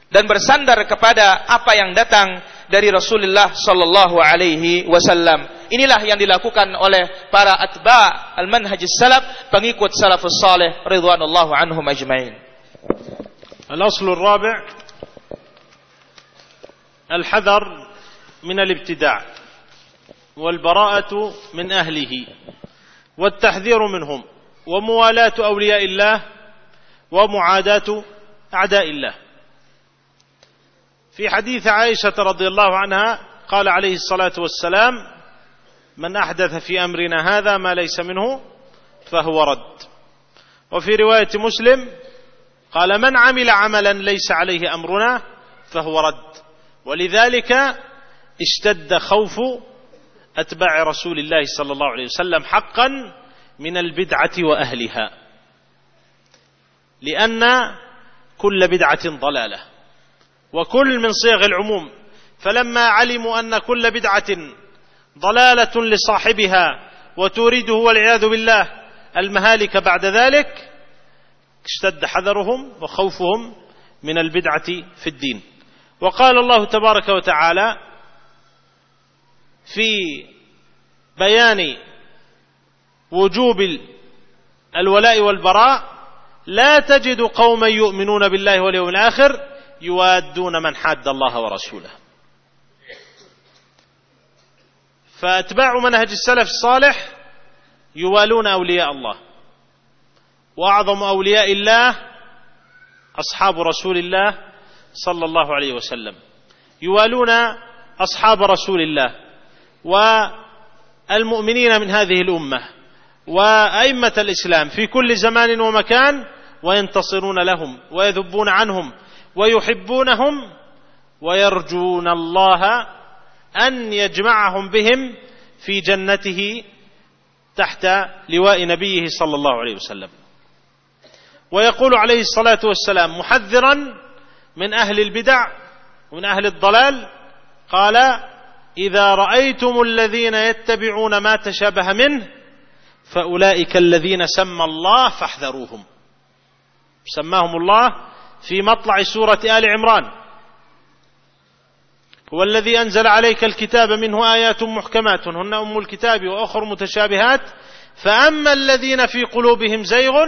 dan bersandar kepada apa yang datang dari Rasulullah sallallahu alaihi wasallam. Inilah yang dilakukan oleh para atba al-manhaj salaf, pengikut salafus saleh ridwanullahu anhum ajmain. الأصل الرابع الحذر من الابتداع والبراءة من أهله والتحذير منهم وموالاة أولياء الله ومعاداة أعداء الله في حديث عائشة رضي الله عنها قال عليه الصلاة والسلام من أحدث في أمرنا هذا ما ليس منه فهو رد. وفي رواية مسلم قال من عمل عملا ليس عليه أمرنا فهو رد. ولذلك اشتد خوف أتباع رسول الله صلى الله عليه وسلم حقا من البدعة وأهلها لأن كل بدعة ضلالة. وكل من صيغ العموم. فلما علموا أن كل بدعة ضلالة لصاحبها وتورده والعياذ بالله المهالك بعد ذلك اشتد حذرهم وخوفهم من البدعة في الدين. وقال الله تبارك وتعالى في بيان وجوب الولاء والبراء لا تجد قوما يؤمنون بالله واليوم الآخر يوادون من حاد الله ورسوله. فأتباع منهج السلف الصالح يوالون أولياء الله. وأعظم أولياء الله أصحاب رسول الله صلى الله عليه وسلم. يوالون أصحاب رسول الله. والمؤمنين من هذه الأمة. وأئمة الإسلام في كل زمان ومكان وينتصرون لهم ويذبون عنهم ويحبونهم ويرجون الله أن يجمعهم بهم في جنته تحت لواء نبيه صلى الله عليه وسلم. ويقول عليه الصلاة والسلام محذرا من أهل البدع ومن أهل الضلال قال إذا رأيتم الذين يتبعون ما تشابه منه فأولئك الذين سمى الله فاحذروهم. سماهم الله في مطلع سورة آل عمران. هو الذي أنزل عليك الكتاب منه آيات محكمات هن أم الكتاب وأخر متشابهات. فأما الذين في قلوبهم زيغ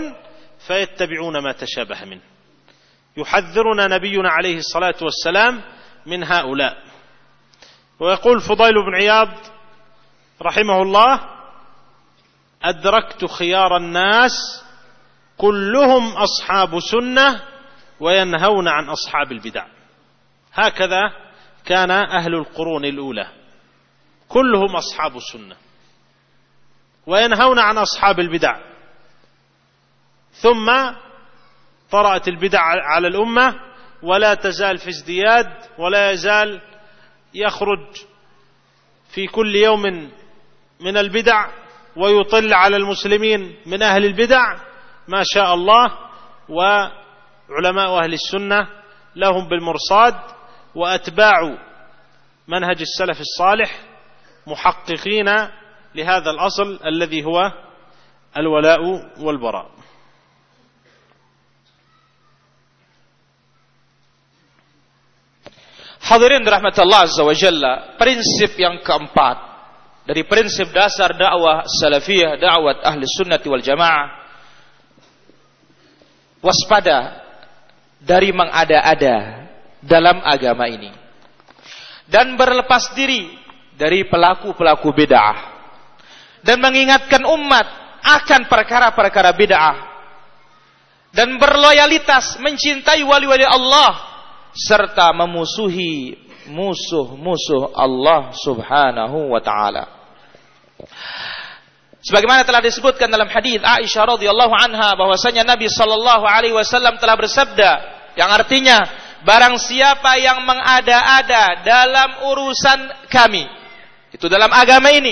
فيتبعون ما تشابه منه. يحذرنا نبينا عليه الصلاة والسلام من هؤلاء. ويقول فضيل بن عياض رحمه الله أدركت خيار الناس كلهم أصحاب سنة وينهون عن أصحاب البدع. هكذا كان أهل القرون الأولى. كلهم أصحاب السنة. وينهون عن أصحاب البدع. ثم طرأت البدع على الأمة ولا تزال في ازدياد ولا يزال يخرج في كل يوم من البدع ويطل على المسلمين من أهل البدع. ما شاء الله وعلماء أهل السنة لهم بالمرصاد وأتباع منهج السلف الصالح محققين لهذا الأصل الذي هو الولاء والبراء Hadirin rahmat Allah Azza wa Jalla, prinsip yang keempat dari prinsip dasar dakwah salafiyah, dakwah ahli sunnati wal jamaah, waspada dari mengada-ada dalam agama ini. Dan berlepas diri dari pelaku-pelaku bid'ah. Dan mengingatkan umat akan perkara-perkara bid'ah. Dan berloyalitas mencintai wali-wali Allah serta memusuhi musuh-musuh Allah Subhanahu wa taala. Sebagaimana telah disebutkan dalam hadis Aisyah radhiyallahu anha bahwasanya Nabi sallallahu alaihi wasallam telah bersabda yang artinya barang siapa yang mengada-ada dalam urusan kami itu dalam agama ini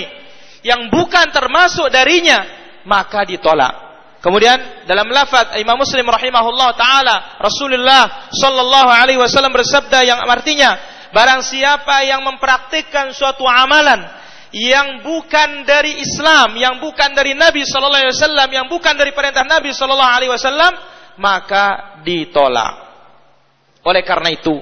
yang bukan termasuk darinya maka ditolak. Kemudian dalam lafaz Imam Muslim rahimahullah taala Rasulullah sallallahu alaihi wasallam bersabda yang artinya barang siapa yang mempraktikkan suatu amalan yang bukan dari Islam, yang bukan dari Nabi sallallahu alaihi wasallam, yang bukan dari perintah Nabi sallallahu alaihi wasallam, maka ditolak. Oleh karena itu,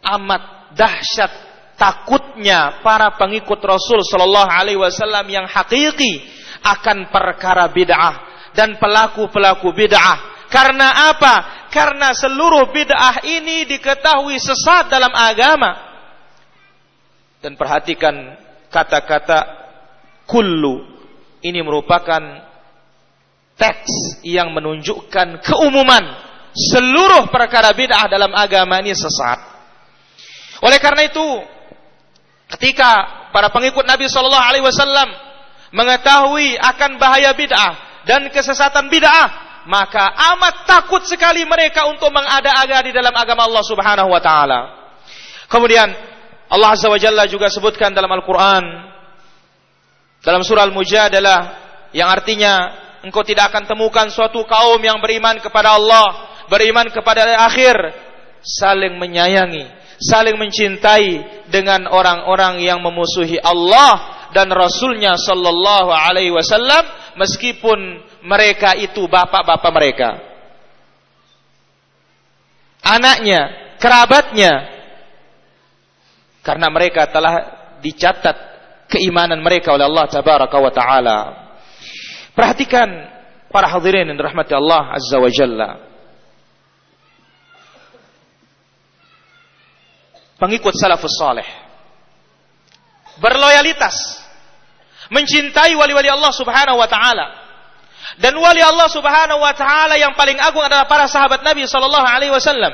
amat dahsyat takutnya para pengikut Rasul sallallahu alaihi wasallam yang hakiki akan perkara bid'ah dan pelaku-pelaku bid'ah. Karena apa? Karena seluruh bid'ah ini diketahui sesat dalam agama. Dan perhatikan kata-kata kullu. Ini merupakan teks yang menunjukkan keumuman seluruh perkara bid'ah dalam agama ini sesat. Oleh karena itu, ketika para pengikut Nabi Shallallahu Alaihi Wasallam mengetahui akan bahaya bid'ah, dan kesesatan bid'ah, maka amat takut sekali mereka untuk mengada-ada di dalam agama Allah Subhanahu wa taala. Kemudian Allah Azza wa Jalla juga sebutkan dalam Al-Qur'an dalam surah Al-Mujadalah yang artinya engkau tidak akan temukan suatu kaum yang beriman kepada Allah, beriman kepada akhir, saling menyayangi, saling mencintai dengan orang-orang yang memusuhi Allah dan Rasulnya Sallallahu Alaihi Wasallam meskipun mereka itu bapak-bapak mereka. Anaknya, kerabatnya. Karena mereka telah dicatat keimanan mereka oleh Allah tabaraka wa taala. Perhatikan para hadirin yang dirahmati Allah azza wa jalla. Pengikut salafus saleh berloyalitas mencintai wali-wali Allah Subhanahu wa taala. Dan wali Allah Subhanahu wa taala yang paling agung adalah para sahabat Nabi sallallahu alaihi wasallam.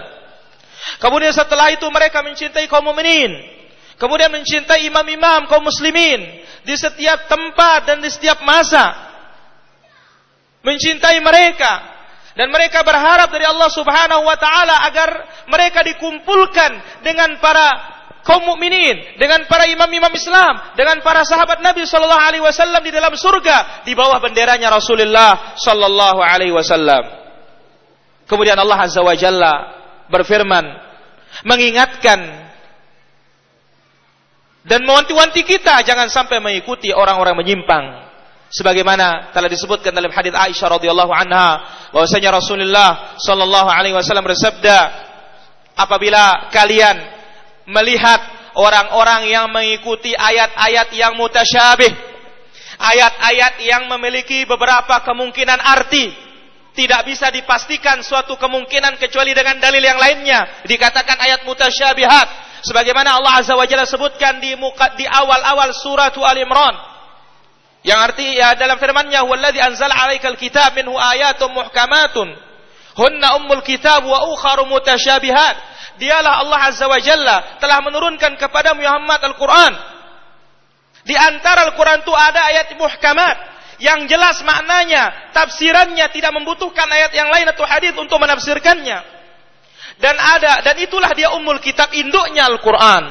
Kemudian setelah itu mereka mencintai kaum mukminin. Kemudian mencintai imam-imam kaum muslimin di setiap tempat dan di setiap masa. Mencintai mereka dan mereka berharap dari Allah Subhanahu wa taala agar mereka dikumpulkan dengan para kaum mukminin, dengan para imam-imam Islam, dengan para sahabat Nabi sallallahu alaihi wasallam di dalam surga di bawah benderanya Rasulullah sallallahu alaihi wasallam. Kemudian Allah Azza wa Jalla berfirman mengingatkan dan mewanti-wanti kita jangan sampai mengikuti orang-orang menyimpang sebagaimana telah disebutkan dalam hadis Aisyah radhiyallahu anha bahwasanya Rasulullah sallallahu alaihi wasallam bersabda apabila kalian melihat orang-orang yang mengikuti ayat-ayat yang mutasyabih. Ayat-ayat yang memiliki beberapa kemungkinan arti. Tidak bisa dipastikan suatu kemungkinan kecuali dengan dalil yang lainnya. Dikatakan ayat mutasyabihat. Sebagaimana Allah Azza wa Jalla sebutkan di muka, di awal-awal surat Al-Imran. Yang arti ya dalam firman-Nya, "Huwallazi anzala 'alaikal kitab minhu ayatun muhkamatun." Hunna ummul kitab wa ukharu mutasyabihat dialah Allah Azza wa Jalla telah menurunkan kepada Muhammad Al-Quran. Di antara Al-Quran itu ada ayat muhkamat yang jelas maknanya, tafsirannya tidak membutuhkan ayat yang lain atau hadis untuk menafsirkannya. Dan ada dan itulah dia umul kitab induknya Al-Quran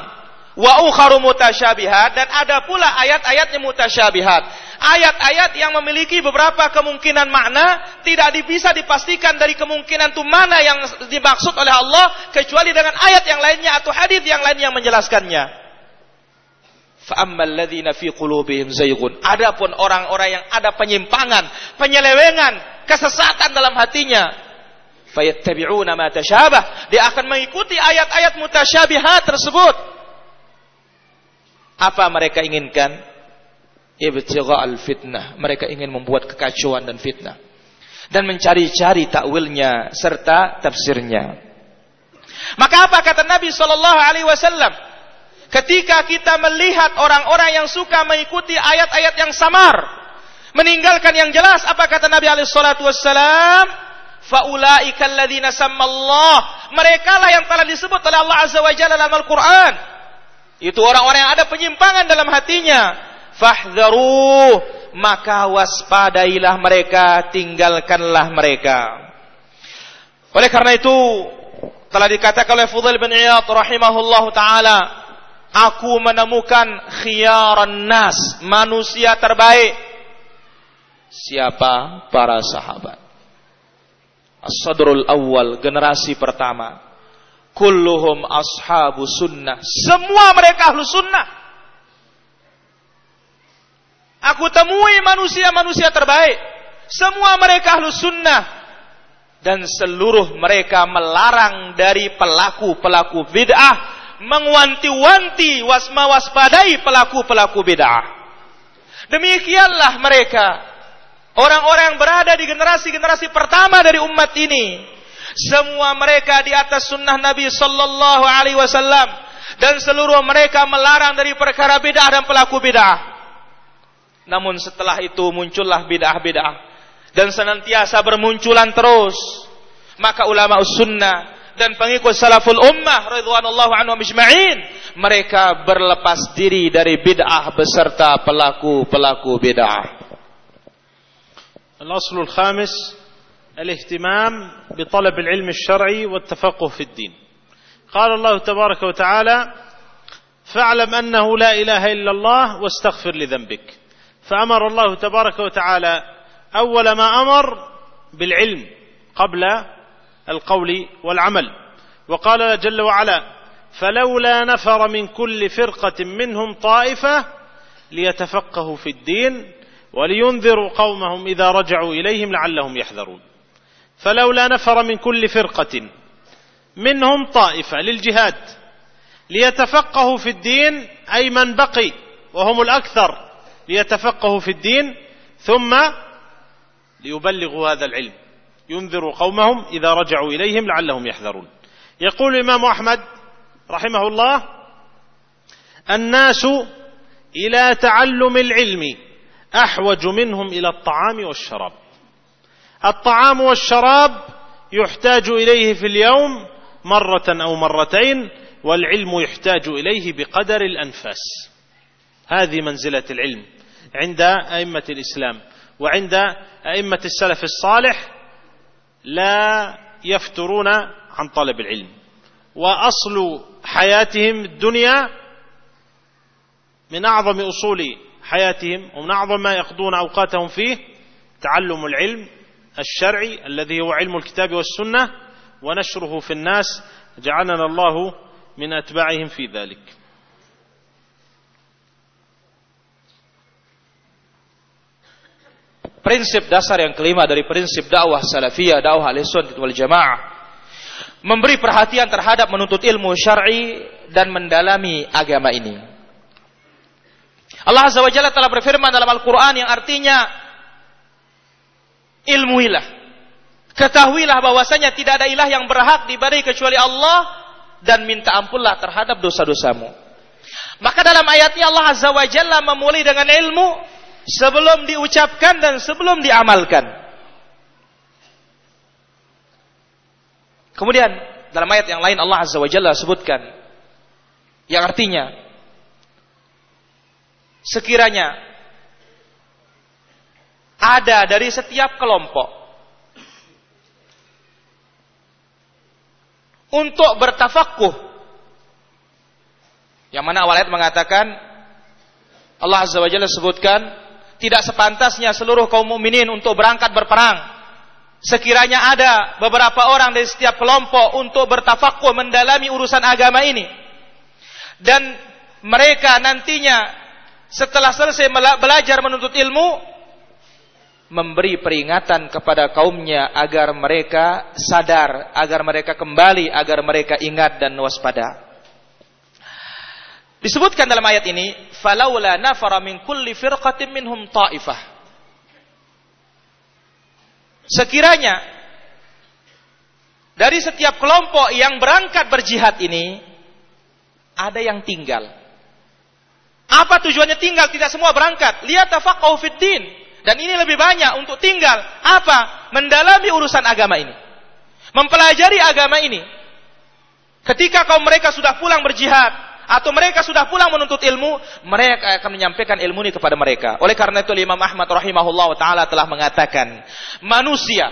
wa ukharu mutasyabihat dan ada pula ayat-ayatnya mutasyabihat. Ayat-ayat yang memiliki beberapa kemungkinan makna tidak bisa dipastikan dari kemungkinan itu mana yang dimaksud oleh Allah kecuali dengan ayat yang lainnya atau hadis yang lain yang menjelaskannya. Fa'ammal ladzina fi qulubihim zaygun. Adapun orang-orang yang ada penyimpangan, penyelewengan, kesesatan dalam hatinya, fayattabi'una ma tasyabah. Dia akan mengikuti ayat-ayat mutasyabihat tersebut apa mereka inginkan? al fitnah. Mereka ingin membuat kekacauan dan fitnah. Dan mencari-cari takwilnya serta tafsirnya. Maka apa kata Nabi sallallahu alaihi wasallam? Ketika kita melihat orang-orang yang suka mengikuti ayat-ayat yang samar, meninggalkan yang jelas, apa kata Nabi alaihi salatu wasallam? Faulaika alladzina sammallah. Mereka lah yang telah disebut oleh Allah Azza wa Jalla dalam Al-Qur'an itu orang-orang yang ada penyimpangan dalam hatinya. Fahdharu, maka waspadailah mereka, tinggalkanlah mereka. Oleh karena itu, telah dikatakan oleh Fudail bin Iyad rahimahullahu taala, aku menemukan khiyaran nas, manusia terbaik Siapa para sahabat? As-sadrul awal, generasi pertama. Kulluhum ashabu sunnah. Semua mereka ahlu sunnah. Aku temui manusia-manusia terbaik. Semua mereka ahlu sunnah. Dan seluruh mereka melarang dari pelaku-pelaku bid'ah. Mengwanti-wanti wasma waspadai pelaku-pelaku bid'ah. Demikianlah mereka Orang-orang berada di generasi-generasi pertama dari umat ini, semua mereka di atas sunnah Nabi Sallallahu Alaihi Wasallam dan seluruh mereka melarang dari perkara bid'ah dan pelaku bid'ah. Namun setelah itu muncullah bid'ah-bid'ah dan senantiasa bermunculan terus. Maka ulama sunnah dan pengikut salaful ummah radhiyallahu anhum ajma'in. Mereka berlepas diri dari bid'ah beserta pelaku-pelaku bid'ah. الأصل الخامس الاهتمام بطلب العلم الشرعي والتفقه في الدين قال الله تبارك وتعالى فاعلم أنه لا إله إلا الله واستغفر لذنبك فأمر الله تبارك وتعالى أول ما أمر بالعلم قبل القول والعمل. وقال جل وعلا فلولا نفر من كل فرقة منهم طائفة ليتفقهوا في الدين ولينذروا قومهم إذا رجعوا إليهم لعلهم يحذرون. فلولا نفر من كل فرقة منهم طائفة للجهاد ليتفقهوا في الدين أي من بقي وهم الأكثر ليتفقهوا في الدين ثم ليبلغوا هذا العلم. ينذروا قومهم إذا رجعوا إليهم لعلهم يحذرون. يقول الإمام أحمد رحمه الله الناس إلى تعلم العلم أحوج منهم إلى الطعام والشراب. الطعام والشراب يحتاج إليه في اليوم مرة أو مرتين والعلم يحتاج إليه بقدر الأنفاس. هذه منزلة العلم عند أئمة الإسلام وعند أئمة السلف الصالح لا يفترون عن طلب العلم. وأصل حياتهم الدنيا من أعظم أصول حياتهم ومن أعظم ما يقضون أوقاتهم فيه تعلم العلم الشرعي الذي هو علم الكتاب والسنة ونشره في الناس جعلنا الله من أتباعهم في ذلك. Prinsip dasar yang kelima dari prinsip dakwah salafiyah, dakwah ahli wal jamaah memberi perhatian terhadap menuntut ilmu syar'i dan mendalami agama ini. Allah Azza wa Jalla telah berfirman dalam Al-Quran yang artinya ilmuilah. Ketahuilah bahwasanya tidak ada ilah yang berhak diberi kecuali Allah dan minta ampunlah terhadap dosa-dosamu. Maka dalam ayatnya Allah Azza wa Jalla memulai dengan ilmu sebelum diucapkan dan sebelum diamalkan. Kemudian dalam ayat yang lain Allah Azza wa Jalla sebutkan yang artinya sekiranya ada dari setiap kelompok untuk bertafakuh yang mana awal ayat mengatakan Allah Azza wa Jalla sebutkan tidak sepantasnya seluruh kaum mukminin untuk berangkat berperang sekiranya ada beberapa orang dari setiap kelompok untuk bertafakuh mendalami urusan agama ini dan mereka nantinya setelah selesai belajar menuntut ilmu memberi peringatan kepada kaumnya agar mereka sadar, agar mereka kembali, agar mereka ingat dan waspada. Disebutkan dalam ayat ini, "Falaula nafara min kulli firqatin minhum ta'ifah." Sekiranya dari setiap kelompok yang berangkat berjihad ini ada yang tinggal. Apa tujuannya tinggal? Tidak semua berangkat. Lihat tafaqahu fid din. Dan ini lebih banyak untuk tinggal. Apa? Mendalami urusan agama ini. Mempelajari agama ini. Ketika kaum mereka sudah pulang berjihad atau mereka sudah pulang menuntut ilmu, mereka akan menyampaikan ilmu ini kepada mereka. Oleh karena itu Imam Ahmad rahimahullah taala telah mengatakan, manusia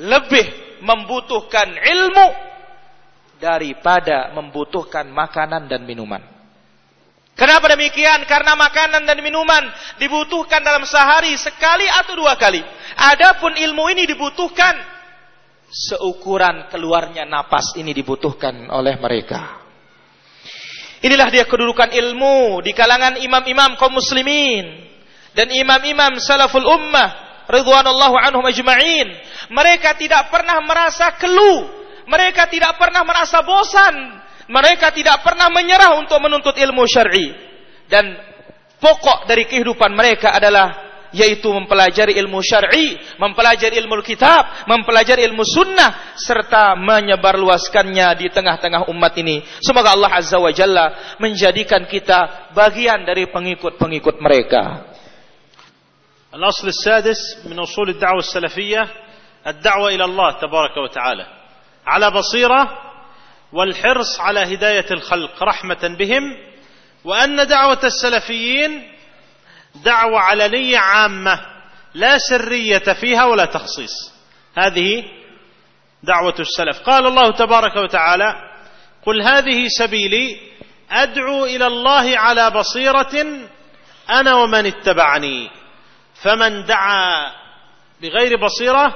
lebih membutuhkan ilmu daripada membutuhkan makanan dan minuman. Kenapa demikian? Karena makanan dan minuman dibutuhkan dalam sehari sekali atau dua kali. Adapun ilmu ini dibutuhkan seukuran keluarnya napas ini dibutuhkan oleh mereka. Inilah dia kedudukan ilmu di kalangan imam-imam kaum muslimin dan imam-imam salaful ummah ridwanullahu anhum ajma'in. Mereka tidak pernah merasa keluh, mereka tidak pernah merasa bosan mereka tidak pernah menyerah untuk menuntut ilmu syar'i dan pokok dari kehidupan mereka adalah yaitu mempelajari ilmu syar'i, mempelajari ilmu kitab, mempelajari ilmu sunnah serta menyebarluaskannya di tengah-tengah umat ini. Semoga Allah Azza wa Jalla menjadikan kita bagian dari pengikut-pengikut mereka. الأصل السادس من أصول الدعوة السلفية الدعوة إلى الله تبارك وتعالى على بصيرة والحرص على هدايه الخلق رحمه بهم وان دعوه السلفيين دعوة علنيه عامة لا سرية فيها ولا تخصيص. هذه دعوة السلف. قال الله تبارك وتعالى قل هذه سبيلي أدعو إلى الله على بصيرة أنا ومن اتبعني. فمن دعا بغير بصيرة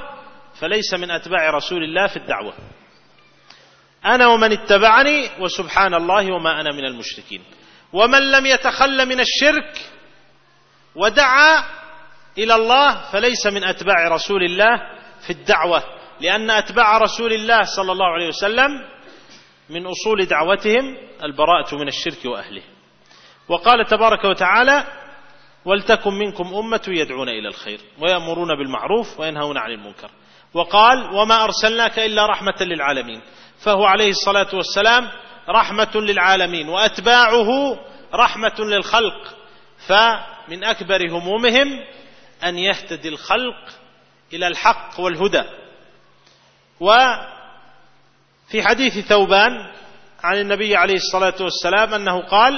فليس من أتباع رسول الله في الدعوة. أنا ومن اتبعني وسبحان الله وما أنا من المشركين. ومن لم يتخل من الشرك ودعا إلى الله فليس من أتباع رسول الله في الدعوة لأن أتباع رسول الله صلى الله عليه وسلم من أصول دعوتهم البراءة من الشرك وأهله. وقال تبارك وتعالى ولتكن منكم أمة يدعون إلى الخير ويأمرون بالمعروف وينهون عن المنكر وقال وما أرسلناك إلا رحمة للعالمين فهو عليه الصلاة والسلام رحمة للعالمين وأتباعه رحمة للخلق. فمن أكبر همومهم أن يهتدي الخلق إلى الحق والهدى. وفي حديث ثوبان عن النبي عليه الصلاة والسلام أنه قال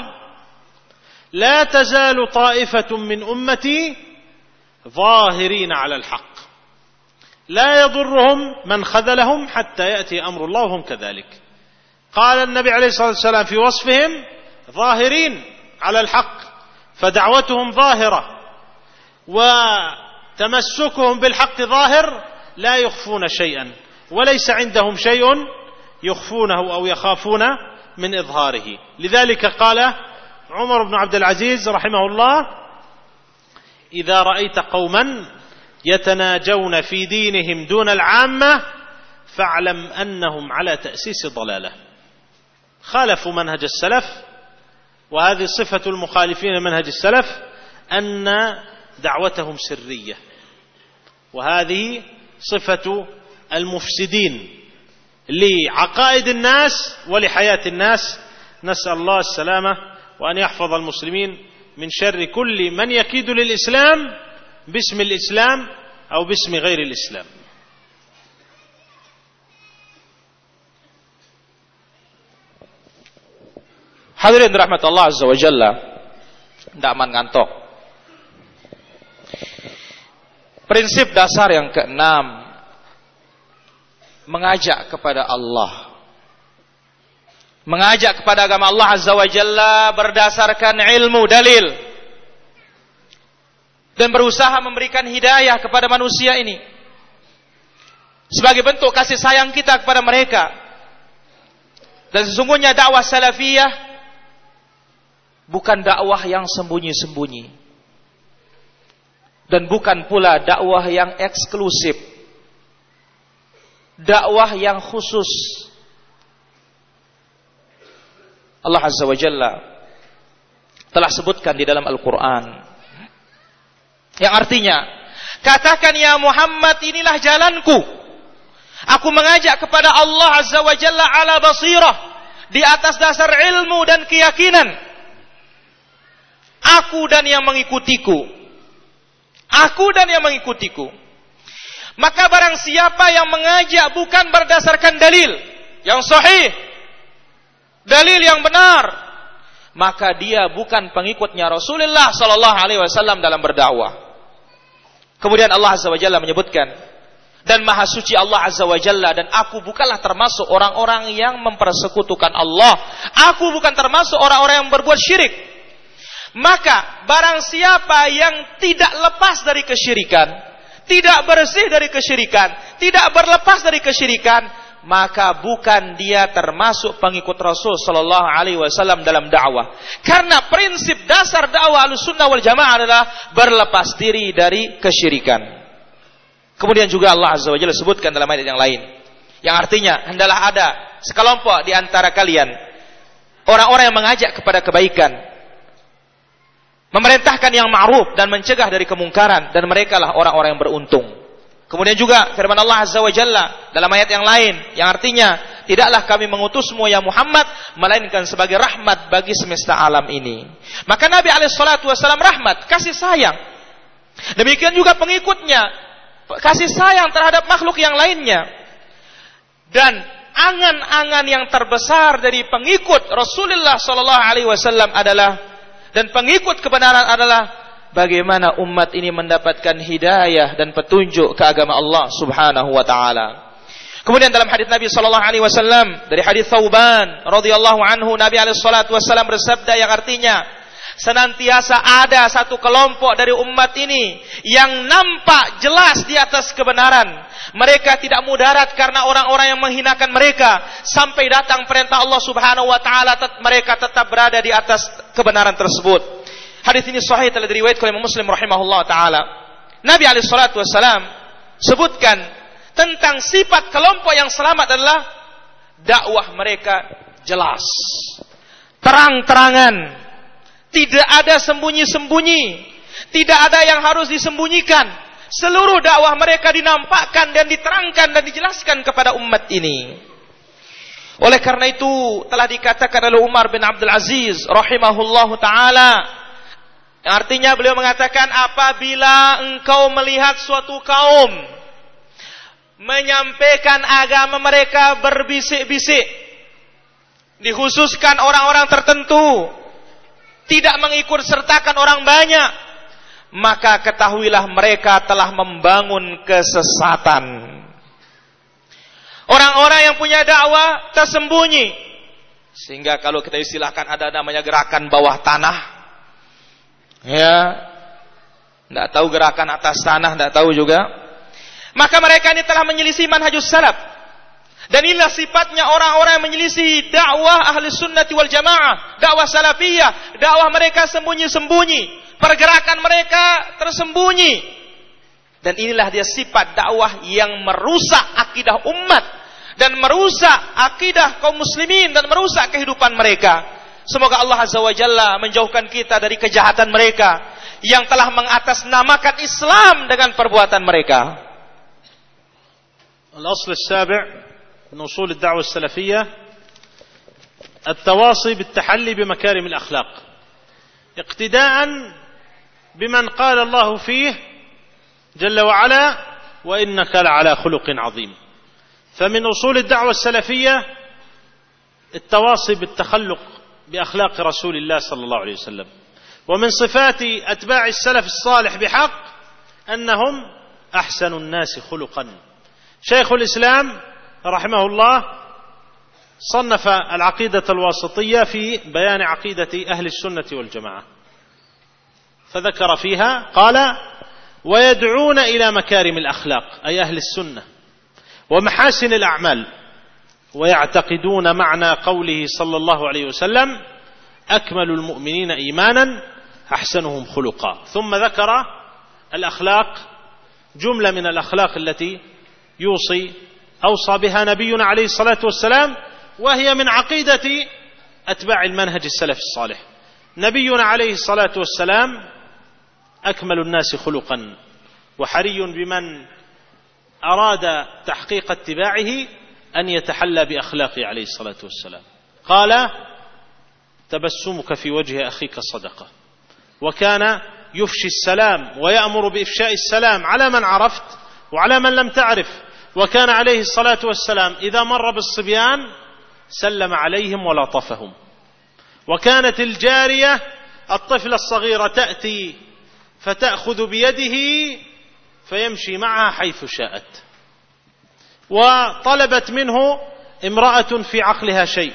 لا تزال طائفة من أمتي ظاهرين على الحق. لا يضرهم من خذلهم حتى يأتي أمر الله وهم كذلك. قال النبي عليه الصلاة والسلام في وصفهم ظاهرين على الحق. فدعوتهم ظاهرة وتمسكهم بالحق ظاهر لا يخفون شيئا وليس عندهم شيء يخفونه أو يخافون من إظهاره. لذلك قال عمر بن عبد العزيز رحمه الله إذا رأيت قوما يتناجون في دينهم دون العامة فاعلم أنهم على تأسيس ضلالة. خالفوا منهج السلف وهذه صفة المخالفين منهج السلف أن دعوتهم سرية. وهذه صفة المفسدين لعقائد الناس ولحياة الناس. نسأل الله السلامة وأن يحفظ المسلمين من شر كل من يكيد للإسلام باسم الإسلام أو باسم غير الإسلام. Hadirin rahmat Allah Azza wa Jalla Tidak aman ngantok Prinsip dasar yang keenam Mengajak kepada Allah. Mengajak kepada agama Allah Azza wa Jalla Berdasarkan ilmu, dalil. Dan berusaha memberikan hidayah kepada manusia ini. Sebagai bentuk kasih sayang kita kepada mereka. Dan sesungguhnya dakwah salafiyah bukan dakwah yang sembunyi-sembunyi dan bukan pula dakwah yang eksklusif dakwah yang khusus Allah Azza wa Jalla telah sebutkan di dalam Al-Quran yang artinya, katakan ya Muhammad inilah jalanku. Aku mengajak kepada Allah Azza wa Jalla ala basirah. Di atas dasar ilmu dan keyakinan. Aku dan yang mengikutiku. Aku dan yang mengikutiku. Maka barang siapa yang mengajak bukan berdasarkan dalil yang sahih, dalil yang benar, maka dia bukan pengikutnya Rasulullah sallallahu alaihi wasallam dalam berdakwah. Kemudian Allah Azza wa Jalla menyebutkan dan maha suci Allah Azza wa Jalla dan aku bukanlah termasuk orang-orang yang mempersekutukan Allah. Aku bukan termasuk orang-orang yang berbuat syirik. Maka barang siapa yang tidak lepas dari kesyirikan, tidak bersih dari kesyirikan, tidak berlepas dari kesyirikan, maka bukan dia termasuk pengikut Rasul Sallallahu Alaihi Wasallam dalam dakwah. Karena prinsip dasar dakwah Ahlussunnah wal Jamaah adalah berlepas diri dari kesyirikan. Kemudian juga Allah Azza wa Jalla sebutkan dalam ayat yang lain, yang artinya hendalah ada sekelompok di antara kalian orang-orang yang mengajak kepada kebaikan, memerintahkan yang ma'ruf dan mencegah dari kemungkaran dan mereka lah orang-orang yang beruntung. Kemudian juga firman Allah Azza wa Jalla dalam ayat yang lain yang artinya tidaklah kami mengutusmu ya Muhammad melainkan sebagai rahmat bagi semesta alam ini. Maka Nabi alaihi salatu wasallam rahmat, kasih sayang. Demikian juga pengikutnya kasih sayang terhadap makhluk yang lainnya. Dan angan-angan yang terbesar dari pengikut Rasulullah sallallahu alaihi wasallam adalah dan pengikut kebenaran adalah bagaimana umat ini mendapatkan hidayah dan petunjuk ke agama Allah Subhanahu wa taala. Kemudian dalam hadis Nabi sallallahu alaihi wasallam dari hadis Thauban radhiyallahu anhu Nabi alaihi wasallam bersabda yang artinya senantiasa ada satu kelompok dari umat ini yang nampak jelas di atas kebenaran. Mereka tidak mudarat karena orang-orang yang menghinakan mereka sampai datang perintah Allah Subhanahu wa taala mereka tetap berada di atas kebenaran tersebut. Hadis ini sahih telah diriwayatkan oleh Muslim rahimahullah taala. Nabi alaihi salatu wasalam sebutkan tentang sifat kelompok yang selamat adalah dakwah mereka jelas. Terang-terangan. Tidak ada sembunyi-sembunyi. Tidak ada yang harus disembunyikan. Seluruh dakwah mereka dinampakkan dan diterangkan dan dijelaskan kepada umat ini. Oleh karena itu telah dikatakan oleh Umar bin Abdul Aziz rahimahullahu taala Artinya beliau mengatakan apabila engkau melihat suatu kaum menyampaikan agama mereka berbisik-bisik dikhususkan orang-orang tertentu tidak mengikut sertakan orang banyak maka ketahuilah mereka telah membangun kesesatan orang-orang yang punya dakwah tersembunyi sehingga kalau kita istilahkan ada namanya gerakan bawah tanah Ya, tidak tahu gerakan atas tanah, tidak tahu juga. Maka mereka ini telah menyelisih manhajus salaf. Dan inilah sifatnya orang-orang yang menyelisih dakwah ahli sunnati wal jamaah. Dakwah salafiyah. Dakwah mereka sembunyi-sembunyi. Pergerakan mereka tersembunyi. Dan inilah dia sifat dakwah yang merusak akidah umat. Dan merusak akidah kaum muslimin. Dan merusak kehidupan mereka. Semoga Allah Azza wa Jalla menjauhkan kita dari kejahatan mereka yang telah mengatasnamakan Islam dengan perbuatan mereka. الأصل السابع من أصول الدعوة السلفية التواصي بالتحلي بمكارم الأخلاق. اقتداء بمن قال الله فيه جل وعلا وإنك لعلى خلق عظيم. فمن أصول الدعوة السلفية التواصي بالتخلق بأخلاق رسول الله صلى الله عليه وسلم. ومن صفات أتباع السلف الصالح بحق أنهم أحسن الناس خلقا. شيخ الإسلام رحمه الله صنف العقيدة الواسطية في بيان عقيدة أهل السنة والجماعة. فذكر فيها قال ويدعون إلى مكارم الأخلاق أي أهل السنة ومحاسن الأعمال ويعتقدون معنى قوله صلى الله عليه وسلم أكمل المؤمنين إيمانا أحسنهم خلقا. ثم ذكر الأخلاق جملة من الأخلاق التي يوصي أوصى بها نبينا عليه الصلاة والسلام وهي من عقيدة أتباع المنهج السلف الصالح. نبينا عليه الصلاة والسلام أكمل الناس خلقا وحري بمن أراد تحقيق اتباعه أن يتحلى بأخلاقه عليه الصلاة والسلام. قال تبسمك في وجه أخيك صدقة. وكان يفشي السلام ويأمر بإفشاء السلام على من عرفت وعلى من لم تعرف. وكان عليه الصلاة والسلام إذا مر بالصبيان سلم عليهم ولطفهم وكانت الجارية الطفلة الصغيرة تأتي فتأخذ بيده فيمشي معها حيث شاءت. وطلبت منه امرأة في عقلها شيء.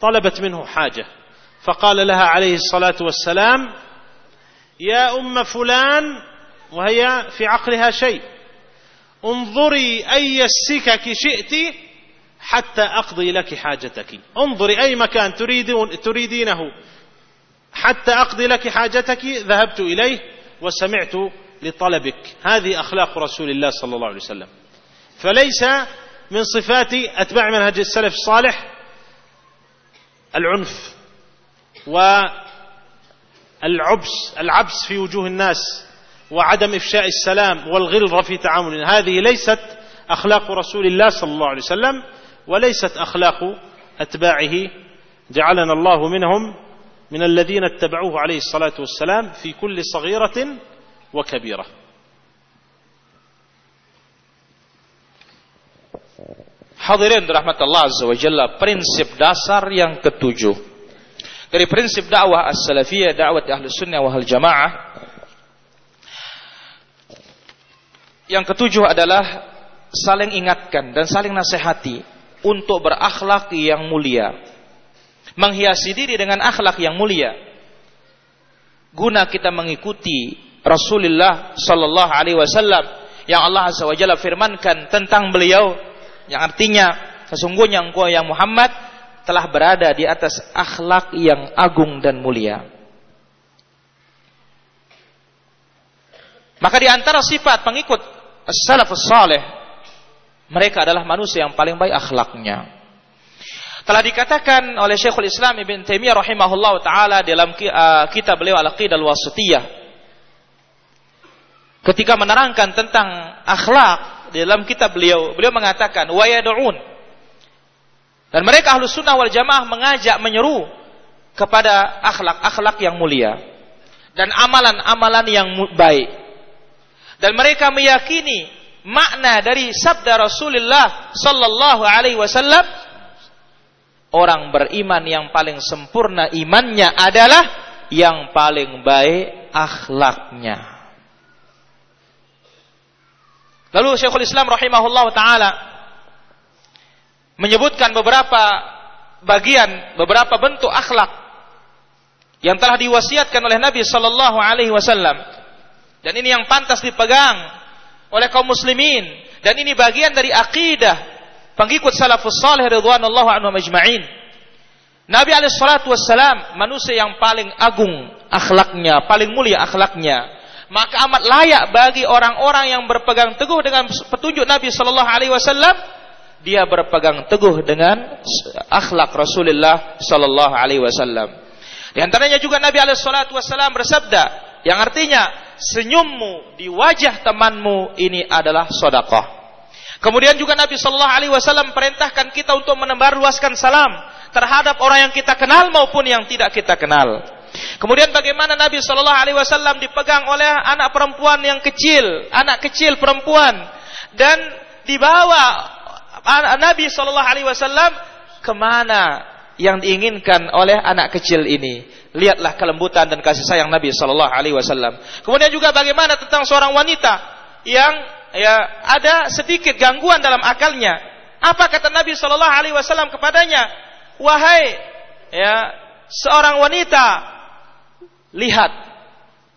طلبت منه حاجة. فقال لها عليه الصلاة والسلام يا أم فلان وهي في عقلها شيء. انظري أي السكك شئت حتى أقضي لك حاجتك. انظري أي مكان تريدون تريدينه. حتى أقضي لك حاجتك ذهبت إليه وسمعت لطلبك. هذه أخلاق رسول الله صلى الله عليه وسلم. فليس من صفات أتباع منهج السلف الصالح العنف والعبس العبس في وجوه الناس. وعدم إفشاء السلام والغلظة في تعاملنا هذه ليست أخلاق رسول الله صلى الله عليه وسلم وليست أخلاق أتباعه جعلنا الله منهم من الذين اتبعوه عليه الصلاة والسلام في كل صغيرة وكبيرة Hadirin rahmat Allah Azza wa Jalla, prinsip dasar yang ketujuh. Dari prinsip dakwah as-salafiyah, dakwah ahli sunnah wal jamaah. Yang ketujuh adalah saling ingatkan dan saling nasihati untuk berakhlak yang mulia. Menghiasi diri dengan akhlak yang mulia. Guna kita mengikuti Rasulullah sallallahu alaihi wasallam yang Allah Azza wa Jalla firmankan tentang beliau yang artinya sesungguhnya engkau yang Muhammad telah berada di atas akhlak yang agung dan mulia. Maka di antara sifat pengikut salafus saleh mereka adalah manusia yang paling baik akhlaknya. Telah dikatakan oleh Syekhul Islam Ibn Taimiyah rahimahullah taala dalam uh, kitab beliau Al-Aqidah Al-Wasithiyah ketika menerangkan tentang akhlak dalam kitab beliau, beliau mengatakan wa yad'un. Dan mereka ahlu sunnah wal jamaah mengajak menyeru kepada akhlak-akhlak yang mulia dan amalan-amalan yang baik. Dan mereka meyakini makna dari sabda Rasulullah sallallahu alaihi wasallam orang beriman yang paling sempurna imannya adalah yang paling baik akhlaknya. Lalu Syekhul Islam rahimahullah taala menyebutkan beberapa bagian, beberapa bentuk akhlak yang telah diwasiatkan oleh Nabi sallallahu alaihi wasallam. Dan ini yang pantas dipegang oleh kaum muslimin dan ini bagian dari akidah pengikut salafus salih ridwanullah anhum ajma'in. Nabi alaihi salatu wassalam manusia yang paling agung akhlaknya, paling mulia akhlaknya maka amat layak bagi orang-orang yang berpegang teguh dengan petunjuk Nabi Shallallahu Alaihi Wasallam dia berpegang teguh dengan akhlak Rasulullah Shallallahu Alaihi Wasallam. Di antaranya juga Nabi Alaihi Wasallam bersabda yang artinya senyummu di wajah temanmu ini adalah sodakoh. Kemudian juga Nabi Shallallahu Alaihi Wasallam perintahkan kita untuk menebar luaskan salam terhadap orang yang kita kenal maupun yang tidak kita kenal. Kemudian bagaimana Nabi Shallallahu Alaihi Wasallam dipegang oleh anak perempuan yang kecil, anak kecil perempuan, dan dibawa Nabi Shallallahu Alaihi Wasallam ke mana yang diinginkan oleh anak kecil ini. Lihatlah kelembutan dan kasih sayang Nabi Shallallahu Alaihi Wasallam. Kemudian juga bagaimana tentang seorang wanita yang ya ada sedikit gangguan dalam akalnya. Apa kata Nabi Shallallahu Alaihi Wasallam kepadanya? Wahai ya seorang wanita Lihat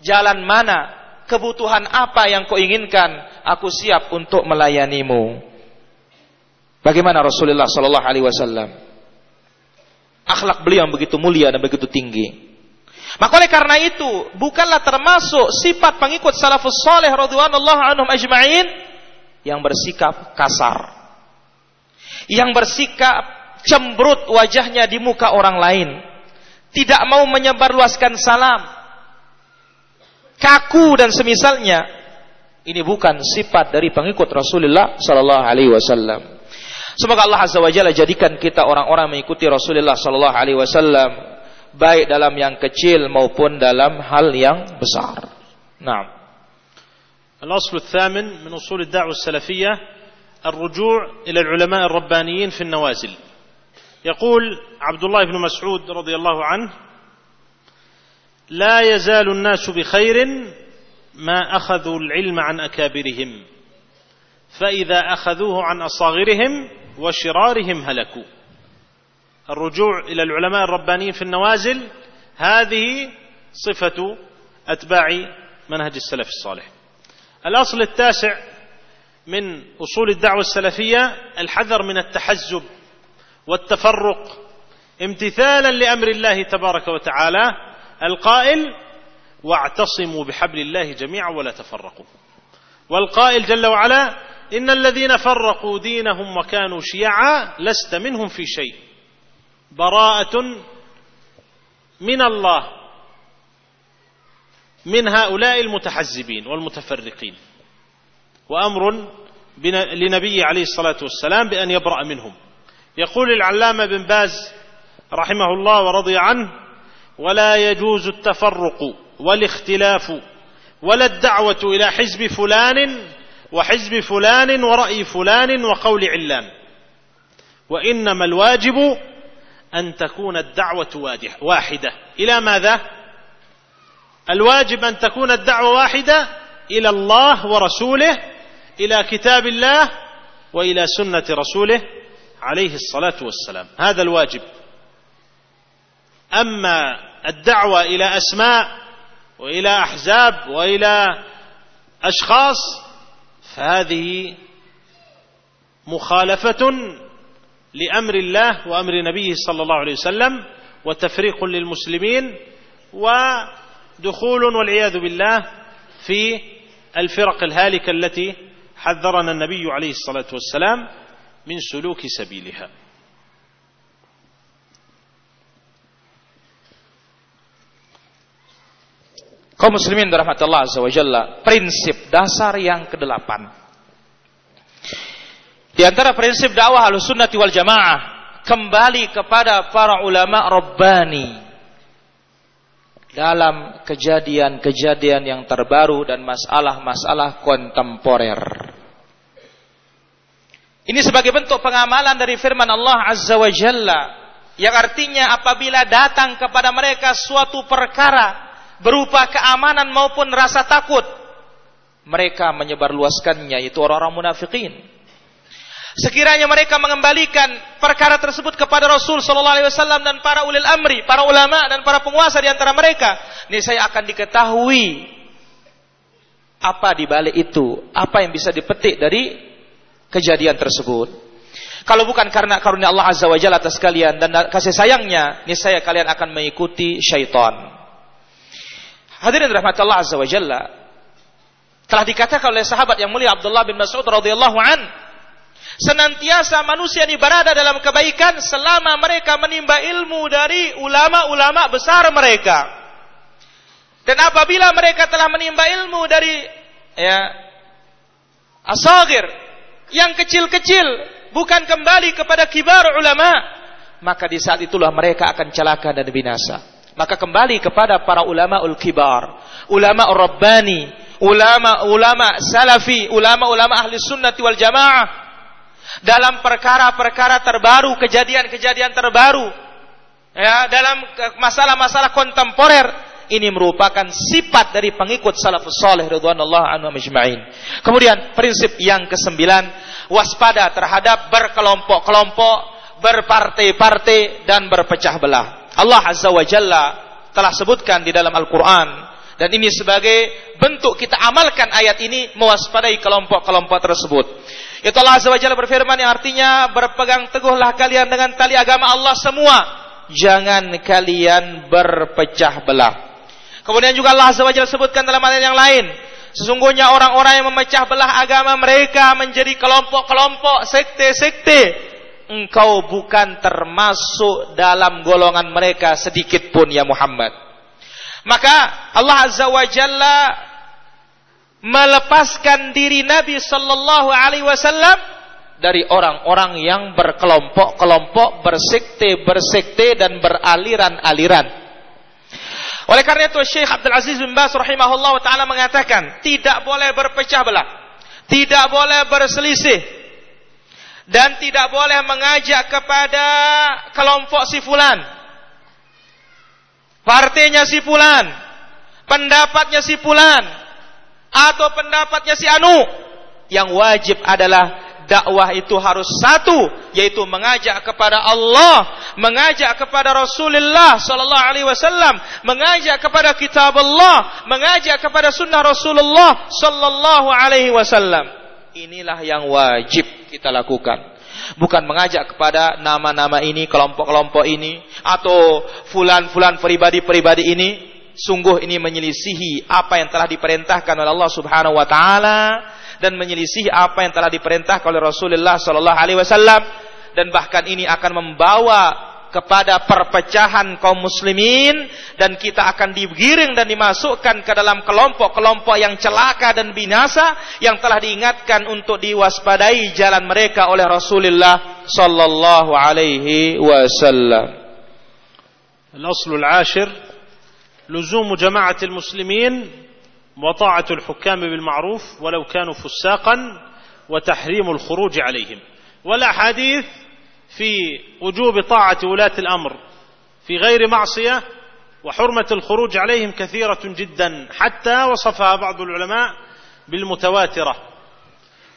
jalan mana, kebutuhan apa yang kau inginkan, aku siap untuk melayanimu. Bagaimana Rasulullah Sallallahu Alaihi Wasallam? Akhlak beliau yang begitu mulia dan begitu tinggi. Maka oleh karena itu, bukanlah termasuk sifat pengikut salafus saleh radhiyallahu anhum ajma'in yang bersikap kasar. Yang bersikap cemberut wajahnya di muka orang lain tidak mau menyebarluaskan salam, kaku dan semisalnya, ini bukan sifat dari pengikut Rasulullah Sallallahu Alaihi Wasallam. Semoga Allah Azza wa Jalla jadikan kita orang-orang mengikuti Rasulullah Sallallahu Alaihi Wasallam baik dalam yang kecil maupun dalam hal yang besar. Nah. الأصل الثامن من أصول الدعوة السلفية الرجوع إلى العلماء الربانيين في النوازل يقول عبد الله بن مسعود رضي الله عنه لا يزال الناس بخير ما أخذوا العلم عن أكابرهم فإذا أخذوه عن أصاغرهم وشرارهم هلكوا الرجوع إلى العلماء الربانيين في النوازل هذه صفة أتباع منهج السلف الصالح. الأصل التاسع من أصول الدعوة السلفية الحذر من التحزب والتفرق امتثالا لأمر الله تبارك وتعالى القائل واعتصموا بحبل الله جميعا ولا تفرقوا والقائل جل وعلا إن الذين فرقوا دينهم وكانوا شيعا لست منهم في شيء براءة من الله من هؤلاء المتحزبين والمتفرقين وأمر لنبي عليه الصلاة والسلام بأن يبرأ منهم. يقول العلامة بن باز رحمه الله ورضي عنه ولا يجوز التفرق والاختلاف ولا الدعوة إلى حزب فلان وحزب فلان ورأي فلان وقول علان وإنما الواجب أن تكون الدعوة واحدة. إلى ماذا؟ الواجب أن تكون الدعوة واحدة إلى الله ورسوله إلى كتاب الله وإلى سنة رسوله عليه الصلاة والسلام. هذا الواجب. أما الدعوة إلى أسماء وإلى أحزاب وإلى أشخاص فهذه مخالفة لأمر الله وأمر نبيه صلى الله عليه وسلم وتفريق للمسلمين ودخول والعياذ بالله في الفرق الهالكة التي حذرنا النبي عليه الصلاة والسلام من سلوك سبيلها Kaum muslimin rahmatullah azza wa jalla, prinsip dasar yang kedelapan. Di antara prinsip dakwah Ahlussunnah wal Jamaah kembali kepada para ulama rabbani dalam kejadian-kejadian yang terbaru dan masalah-masalah kontemporer. Ini sebagai bentuk pengamalan dari firman Allah Azza wa Jalla yang artinya apabila datang kepada mereka suatu perkara berupa keamanan maupun rasa takut mereka menyebarluaskannya itu orang-orang munafikin sekiranya mereka mengembalikan perkara tersebut kepada Rasul sallallahu alaihi wasallam dan para ulil amri para ulama dan para penguasa di antara mereka ini saya akan diketahui apa di balik itu apa yang bisa dipetik dari kejadian tersebut kalau bukan karena karunia Allah Azza wa Jalla atas kalian dan kasih sayangnya, niscaya kalian akan mengikuti syaitan. Hadirin rahmat Allah azza wa jalla. Telah dikatakan oleh sahabat yang mulia Abdullah bin Mas'ud radhiyallahu an, senantiasa manusia ini berada dalam kebaikan selama mereka menimba ilmu dari ulama-ulama besar mereka. Dan apabila mereka telah menimba ilmu dari ya asagir yang kecil-kecil bukan kembali kepada kibar ulama, maka di saat itulah mereka akan celaka dan binasa. Maka kembali kepada para ulama ul kibar, ulama rabbani, ulama-ulama salafi, ulama-ulama ahli sunnati wal jamaah dalam perkara-perkara terbaru, kejadian-kejadian terbaru, ya dalam masalah-masalah kontemporer ini merupakan sifat dari pengikut salafus saleh radhiyallahu anhu majma'in. Kemudian prinsip yang kesembilan waspada terhadap berkelompok-kelompok, berpartai-partai dan berpecah belah. Allah Azza wa Jalla telah sebutkan di dalam Al-Quran dan ini sebagai bentuk kita amalkan ayat ini mewaspadai kelompok-kelompok tersebut. Itu Allah Azza wa berfirman yang artinya berpegang teguhlah kalian dengan tali agama Allah semua. Jangan kalian berpecah belah. Kemudian juga Allah Azza wa sebutkan dalam ayat yang lain. Sesungguhnya orang-orang yang memecah belah agama mereka menjadi kelompok-kelompok, sekte-sekte engkau bukan termasuk dalam golongan mereka sedikit pun ya Muhammad. Maka Allah Azza wa Jalla melepaskan diri Nabi sallallahu alaihi wasallam dari orang-orang yang berkelompok-kelompok, bersekte-bersekte dan beraliran-aliran. Oleh karena itu Syekh Abdul Aziz bin Bas rahimahullah taala mengatakan, tidak boleh berpecah belah, tidak boleh berselisih, dan tidak boleh mengajak kepada kelompok si fulan. Partainya si fulan, pendapatnya si fulan, atau pendapatnya si anu. Yang wajib adalah dakwah itu harus satu, yaitu mengajak kepada Allah, mengajak kepada Rasulullah sallallahu alaihi wasallam, mengajak kepada kitab Allah, mengajak kepada sunnah Rasulullah sallallahu alaihi wasallam. Inilah yang wajib kita lakukan. Bukan mengajak kepada nama-nama ini, kelompok-kelompok ini, atau fulan-fulan pribadi-pribadi ini sungguh ini menyelisihi apa yang telah diperintahkan oleh Allah Subhanahu wa taala dan menyelisihi apa yang telah diperintahkan oleh Rasulullah sallallahu alaihi wasallam dan bahkan ini akan membawa kepada perpecahan kaum muslimin dan kita akan digiring dan dimasukkan ke dalam kelompok-kelompok yang celaka dan binasa yang telah diingatkan untuk diwaspadai jalan mereka oleh Rasulullah sallallahu alaihi wasallam. Al-Aslul لزوم جماعة المسلمين وطاعة الحكام بالمعروف ولو كانوا فساقا وتحريم الخروج عليهم. والأحاديث في وجوب طاعة ولاة الأمر في غير معصية وحرمة الخروج عليهم كثيرة جدا حتى وصفها بعض العلماء بالمتواترة.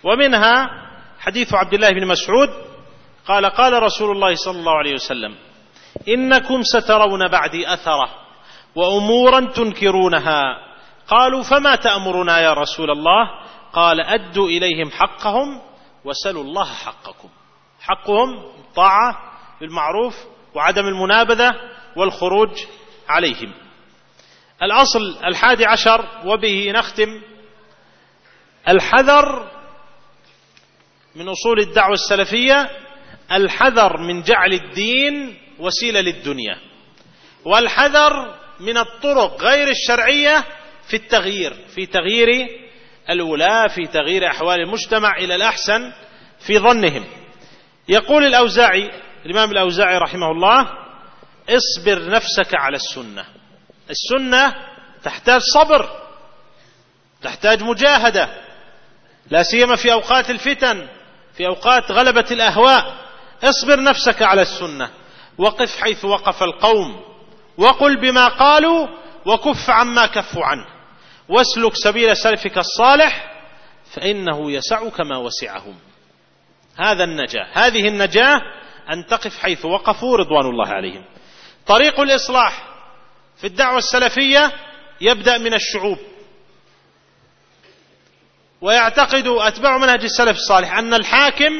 ومنها حديث عبد الله بن مسعود قال قال رسول الله صلى الله عليه وسلم إنكم سترون بعدي أثرة وأمورا تنكرونها. قالوا فما تأمرنا يا رسول الله؟ قال أدوا إليهم حقهم وسلوا الله حقكم. حقهم الطاعة بالمعروف وعدم المنابذة والخروج عليهم. الأصل الحادي عشر وبه نختم. الحذر من أصول الدعوة السلفية الحذر من جعل الدين وسيلة للدنيا. والحذر من الطرق غير الشرعية في التغيير في تغيير الولاة في تغيير أحوال المجتمع إلى الأحسن في ظنهم. يقول الأوزاعي الإمام الأوزاعي رحمه الله اصبر نفسك على السنة. السنة تحتاج صبر تحتاج مجاهدة. لا سيما في أوقات الفتن في أوقات غلبة الأهواء. اصبر نفسك على السنة. وقف حيث وقف القوم. وقل بما قالوا وكف عما كفوا عنه. واسلك سبيل سلفك الصالح فإنه يسعك ما وسعهم. هذا النجاة. هذه النجاة أن تقف حيث وقفوا رضوان الله عليهم. طريق الإصلاح في الدعوة السلفية يبدأ من الشعوب. ويعتقد أتباع منهج السلف الصالح أن الحاكم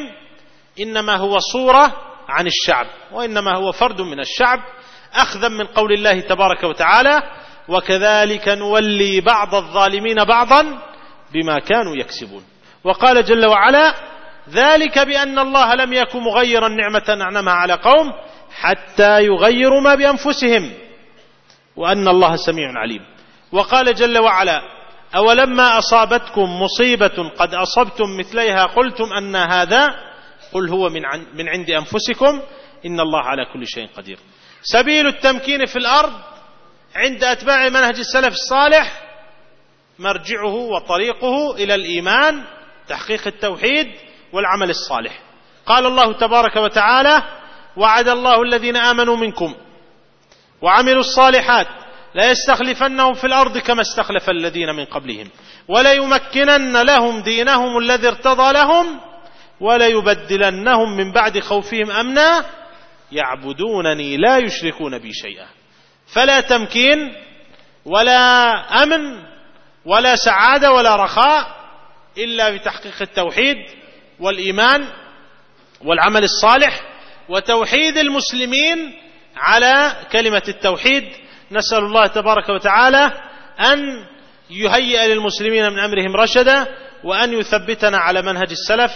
إنما هو صورة عن الشعب وإنما هو فرد من الشعب أخذا من قول الله تبارك وتعالى وكذلك نولي بعض الظالمين بعضا بما كانوا يكسبون. وقال جل وعلا ذلك بأن الله لم يكن مغيرا نعمة أنعمها على قوم حتى يغيروا ما بأنفسهم وأن الله سميع عليم. وقال جل وعلا أولما أصابتكم مصيبة قد أصبتم مثليها قلتم أن هذا قل هو من, من عند أنفسكم إن الله على كل شيء قدير. سبيل التمكين في الأرض عند أتباع منهج السلف الصالح مرجعه وطريقه إلى الإيمان تحقيق التوحيد والعمل الصالح. قال الله تبارك وتعالى وعد الله الذين آمنوا منكم وعملوا الصالحات لا يستخلفنهم في الأرض كما استخلف الذين من قبلهم وليمكنن لهم دينهم الذي ارتضى لهم وليبدلنهم من بعد خوفهم أمنا يعبدونني لا يشركون بي شيئا. فلا تمكين ولا أمن ولا سعادة ولا رخاء إلا بتحقيق التوحيد والإيمان والعمل الصالح وتوحيد المسلمين على كلمة التوحيد. نسأل الله تبارك وتعالى أن يهيئ للمسلمين من أمرهم رشدا وأن يثبتنا على منهج السلف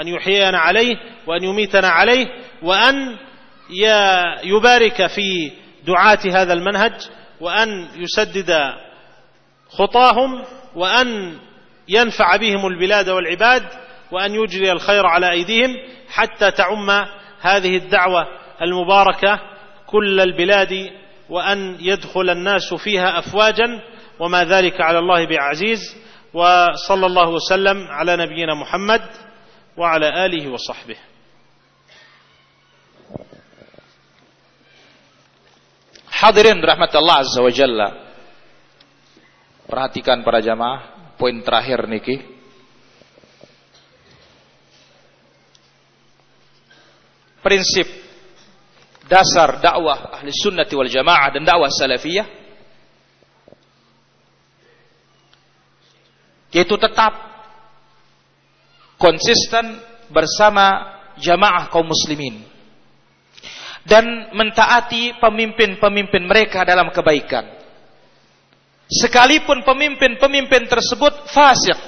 ان يحيينا عليه وأن يميتنا عليه وأن يبارك في دعاة هذا المنهج وأن يسدد خطاهم وأن ينفع بهم البلاد والعباد وأن يجري الخير على أيديهم حتى تعم هذه الدعوة المباركة كل البلاد وأن يدخل الناس فيها أفواجا وما ذلك على الله بعزيز وصلى الله وسلم على نبينا محمد وعلى آله وصحبه Hadirin rahmat Allah Azza wa Jalla. Perhatikan para jamaah, poin terakhir niki. prinsip dasar dakwah ahli sunnati wal jamaah dan dakwah salafiyah yaitu tetap konsisten bersama jamaah kaum muslimin dan mentaati pemimpin-pemimpin mereka dalam kebaikan sekalipun pemimpin-pemimpin tersebut fasik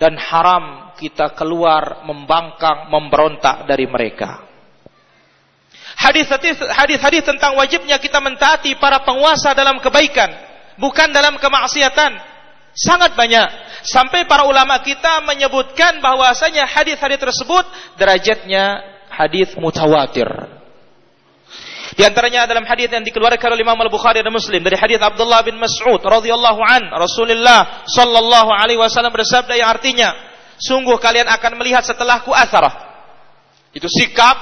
dan haram kita keluar membangkang memberontak dari mereka hadis-hadis tentang wajibnya kita mentaati para penguasa dalam kebaikan bukan dalam kemaksiatan Sangat banyak. Sampai para ulama kita menyebutkan bahwasanya hadis-hadis tersebut derajatnya hadis mutawatir. Di antaranya dalam hadis yang dikeluarkan oleh Imam Al-Bukhari dan Muslim dari hadis Abdullah bin Mas'ud radhiyallahu an Rasulullah sallallahu alaihi wasallam bersabda yang artinya sungguh kalian akan melihat setelahku asarah itu sikap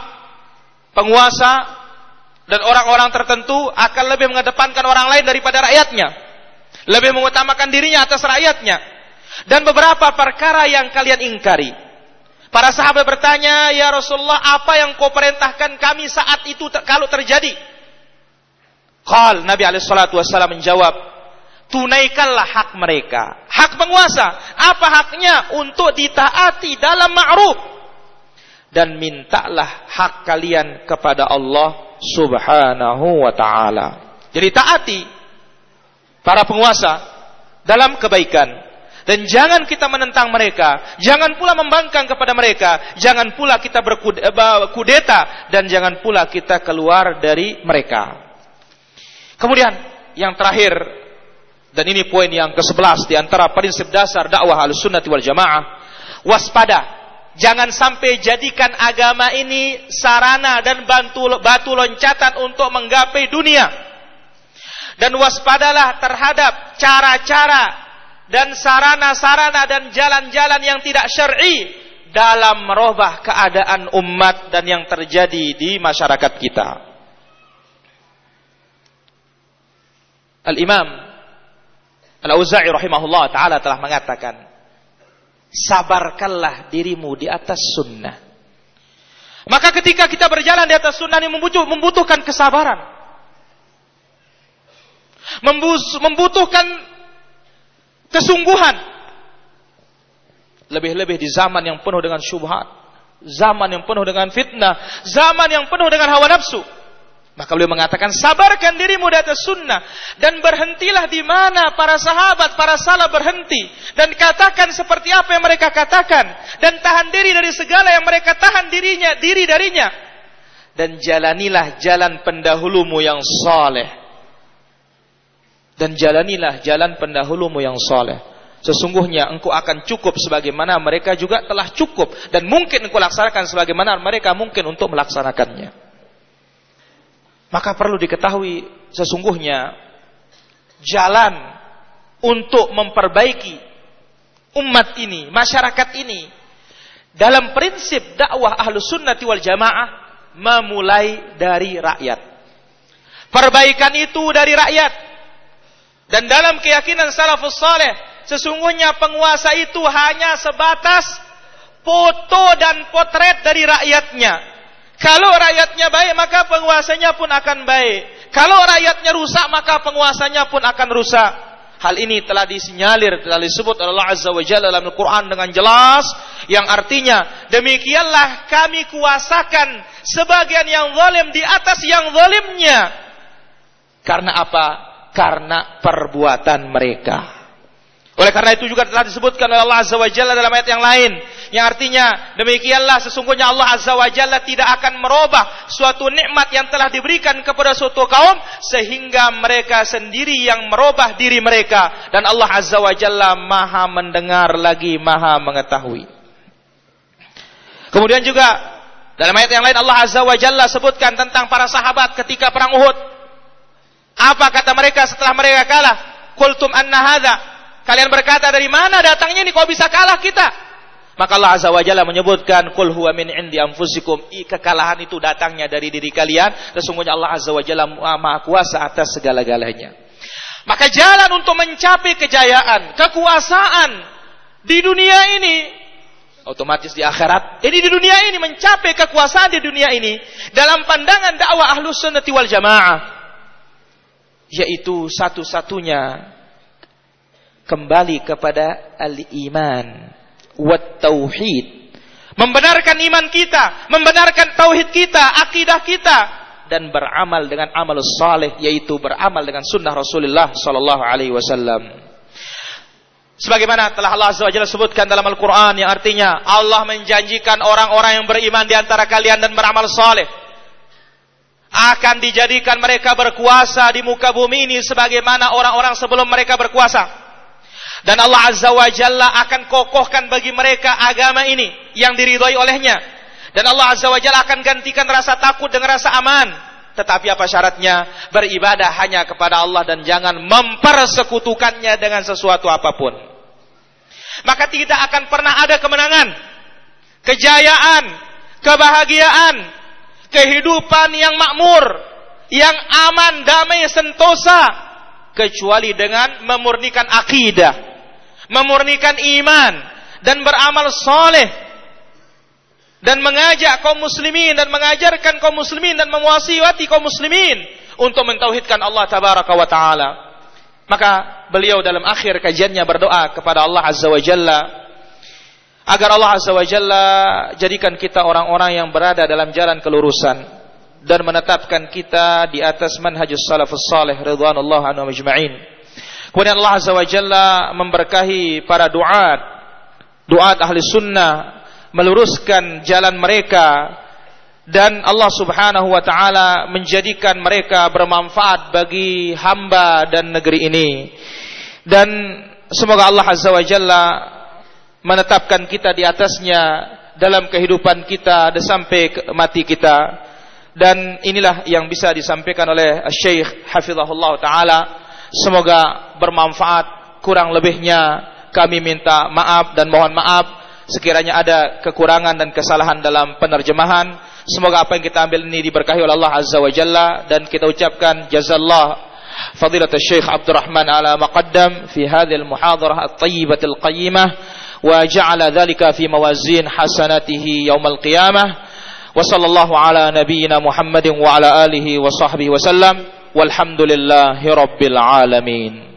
penguasa dan orang-orang tertentu akan lebih mengedepankan orang lain daripada rakyatnya lebih mengutamakan dirinya atas rakyatnya. Dan beberapa perkara yang kalian ingkari. Para sahabat bertanya, Ya Rasulullah, apa yang kau perintahkan kami saat itu ter kalau terjadi? Qal Nabi SAW menjawab, tunaikanlah hak mereka. Hak penguasa. Apa haknya? Untuk ditaati dalam ma'ruf. Dan mintalah hak kalian kepada Allah subhanahu wa ta'ala. Jadi taati para penguasa dalam kebaikan dan jangan kita menentang mereka, jangan pula membangkang kepada mereka, jangan pula kita berkudeta eh, dan jangan pula kita keluar dari mereka. Kemudian yang terakhir dan ini poin yang ke-11 di antara prinsip dasar dakwah Ahlussunnah wal Jamaah, waspada. Jangan sampai jadikan agama ini sarana dan bantu, batu loncatan untuk menggapai dunia dan waspadalah terhadap cara-cara dan sarana-sarana dan jalan-jalan yang tidak syar'i dalam merubah keadaan umat dan yang terjadi di masyarakat kita. Al-Imam Al-Auza'i rahimahullah taala telah mengatakan, sabarkanlah dirimu di atas sunnah. Maka ketika kita berjalan di atas sunnah ini membutuhkan kesabaran membutuhkan kesungguhan. Lebih-lebih di zaman yang penuh dengan syubhat, zaman yang penuh dengan fitnah, zaman yang penuh dengan hawa nafsu. Maka beliau mengatakan, sabarkan dirimu di atas sunnah. Dan berhentilah di mana para sahabat, para salah berhenti. Dan katakan seperti apa yang mereka katakan. Dan tahan diri dari segala yang mereka tahan dirinya, diri darinya. Dan jalanilah jalan pendahulumu yang saleh dan jalanilah jalan pendahulumu yang soleh. Sesungguhnya engkau akan cukup sebagaimana mereka juga telah cukup dan mungkin engkau laksanakan sebagaimana mereka mungkin untuk melaksanakannya. Maka perlu diketahui sesungguhnya jalan untuk memperbaiki umat ini, masyarakat ini dalam prinsip dakwah ahlu sunnati wal jamaah memulai dari rakyat. Perbaikan itu dari rakyat dan dalam keyakinan salafus saleh, sesungguhnya penguasa itu hanya sebatas foto dan potret dari rakyatnya. Kalau rakyatnya baik, maka penguasanya pun akan baik. Kalau rakyatnya rusak, maka penguasanya pun akan rusak. Hal ini telah disinyalir, telah disebut oleh Allah Azza wa Jalla dalam Al-Quran dengan jelas. Yang artinya, demikianlah kami kuasakan sebagian yang zalim di atas yang zalimnya. Karena apa? Karena perbuatan mereka. Oleh karena itu juga telah disebutkan oleh Allah Azza wa Jalla dalam ayat yang lain. Yang artinya, demikianlah sesungguhnya Allah Azza wa Jalla tidak akan merubah suatu nikmat yang telah diberikan kepada suatu kaum. Sehingga mereka sendiri yang merubah diri mereka. Dan Allah Azza wa Jalla maha mendengar lagi maha mengetahui. Kemudian juga, dalam ayat yang lain Allah Azza wa Jalla sebutkan tentang para sahabat ketika perang Uhud. Apa kata mereka setelah mereka kalah? Kultum anna hadha. Kalian berkata dari mana datangnya ini kok bisa kalah kita? Maka Allah Azza wa Jalla menyebutkan kul huwa min indi anfusikum. I kekalahan itu datangnya dari diri kalian. Sesungguhnya Allah Azza wa Jalla Maha kuasa atas segala-galanya. Maka jalan untuk mencapai kejayaan, kekuasaan di dunia ini otomatis di akhirat. Ini di dunia ini mencapai kekuasaan di dunia ini dalam pandangan dakwah ahlus sunnati wal jamaah yaitu satu-satunya kembali kepada al-iman wat tauhid. Membenarkan iman kita membenarkan tauhid kita akidah kita dan beramal dengan amal saleh yaitu beramal dengan sunnah Rasulullah sallallahu alaihi wasallam. Sebagaimana telah Allah wa Jalla sebutkan dalam Al-Quran yang artinya Allah menjanjikan orang-orang yang beriman di antara kalian dan beramal saleh akan dijadikan mereka berkuasa di muka bumi ini sebagaimana orang-orang sebelum mereka berkuasa. Dan Allah Azza wa Jalla akan kokohkan bagi mereka agama ini yang diridhoi olehnya. Dan Allah Azza wa Jalla akan gantikan rasa takut dengan rasa aman. Tetapi apa syaratnya? Beribadah hanya kepada Allah dan jangan mempersekutukannya dengan sesuatu apa pun. Maka tidak akan pernah ada kemenangan, kejayaan, kebahagiaan, kehidupan yang makmur, yang aman, damai, sentosa, kecuali dengan memurnikan akidah, memurnikan iman, dan beramal soleh dan mengajak kaum muslimin dan mengajarkan kaum muslimin dan memuasiwati kaum muslimin untuk mentauhidkan Allah tabaraka wa taala. Maka beliau dalam akhir kajiannya berdoa kepada Allah azza wa jalla agar Allah azza wa jalla jadikan kita orang-orang yang berada dalam jalan kelurusan dan menetapkan kita di atas manhajus salafus salih ridwanullah anhu majma'in. Kemudian Allah azza wa jalla memberkahi para duat, duat ahli sunnah meluruskan jalan mereka dan Allah Subhanahu wa taala menjadikan mereka bermanfaat bagi hamba dan negeri ini. Dan semoga Allah Azza wa Jalla menetapkan kita di atasnya dalam kehidupan kita sampai mati kita. Dan inilah yang bisa disampaikan oleh Syekh Hafizahullah taala. Semoga bermanfaat. Kurang lebihnya kami minta maaf dan mohon maaf Sekiranya ada kekurangan dan kesalahan dalam penerjemahan, semoga apa yang kita ambil ini diberkahi oleh Allah Azza wa Jalla dan kita ucapkan jazallah فضيلة الشيخ عبد الرحمن على ما قدم في هذه المحاضرة الطيبة القيمة وجعل ذلك في موازين حسناته يوم القيامة. وصلى الله على نبينا محمد وعلى آله وصحبه وسلم والحمد لله رب العالمين.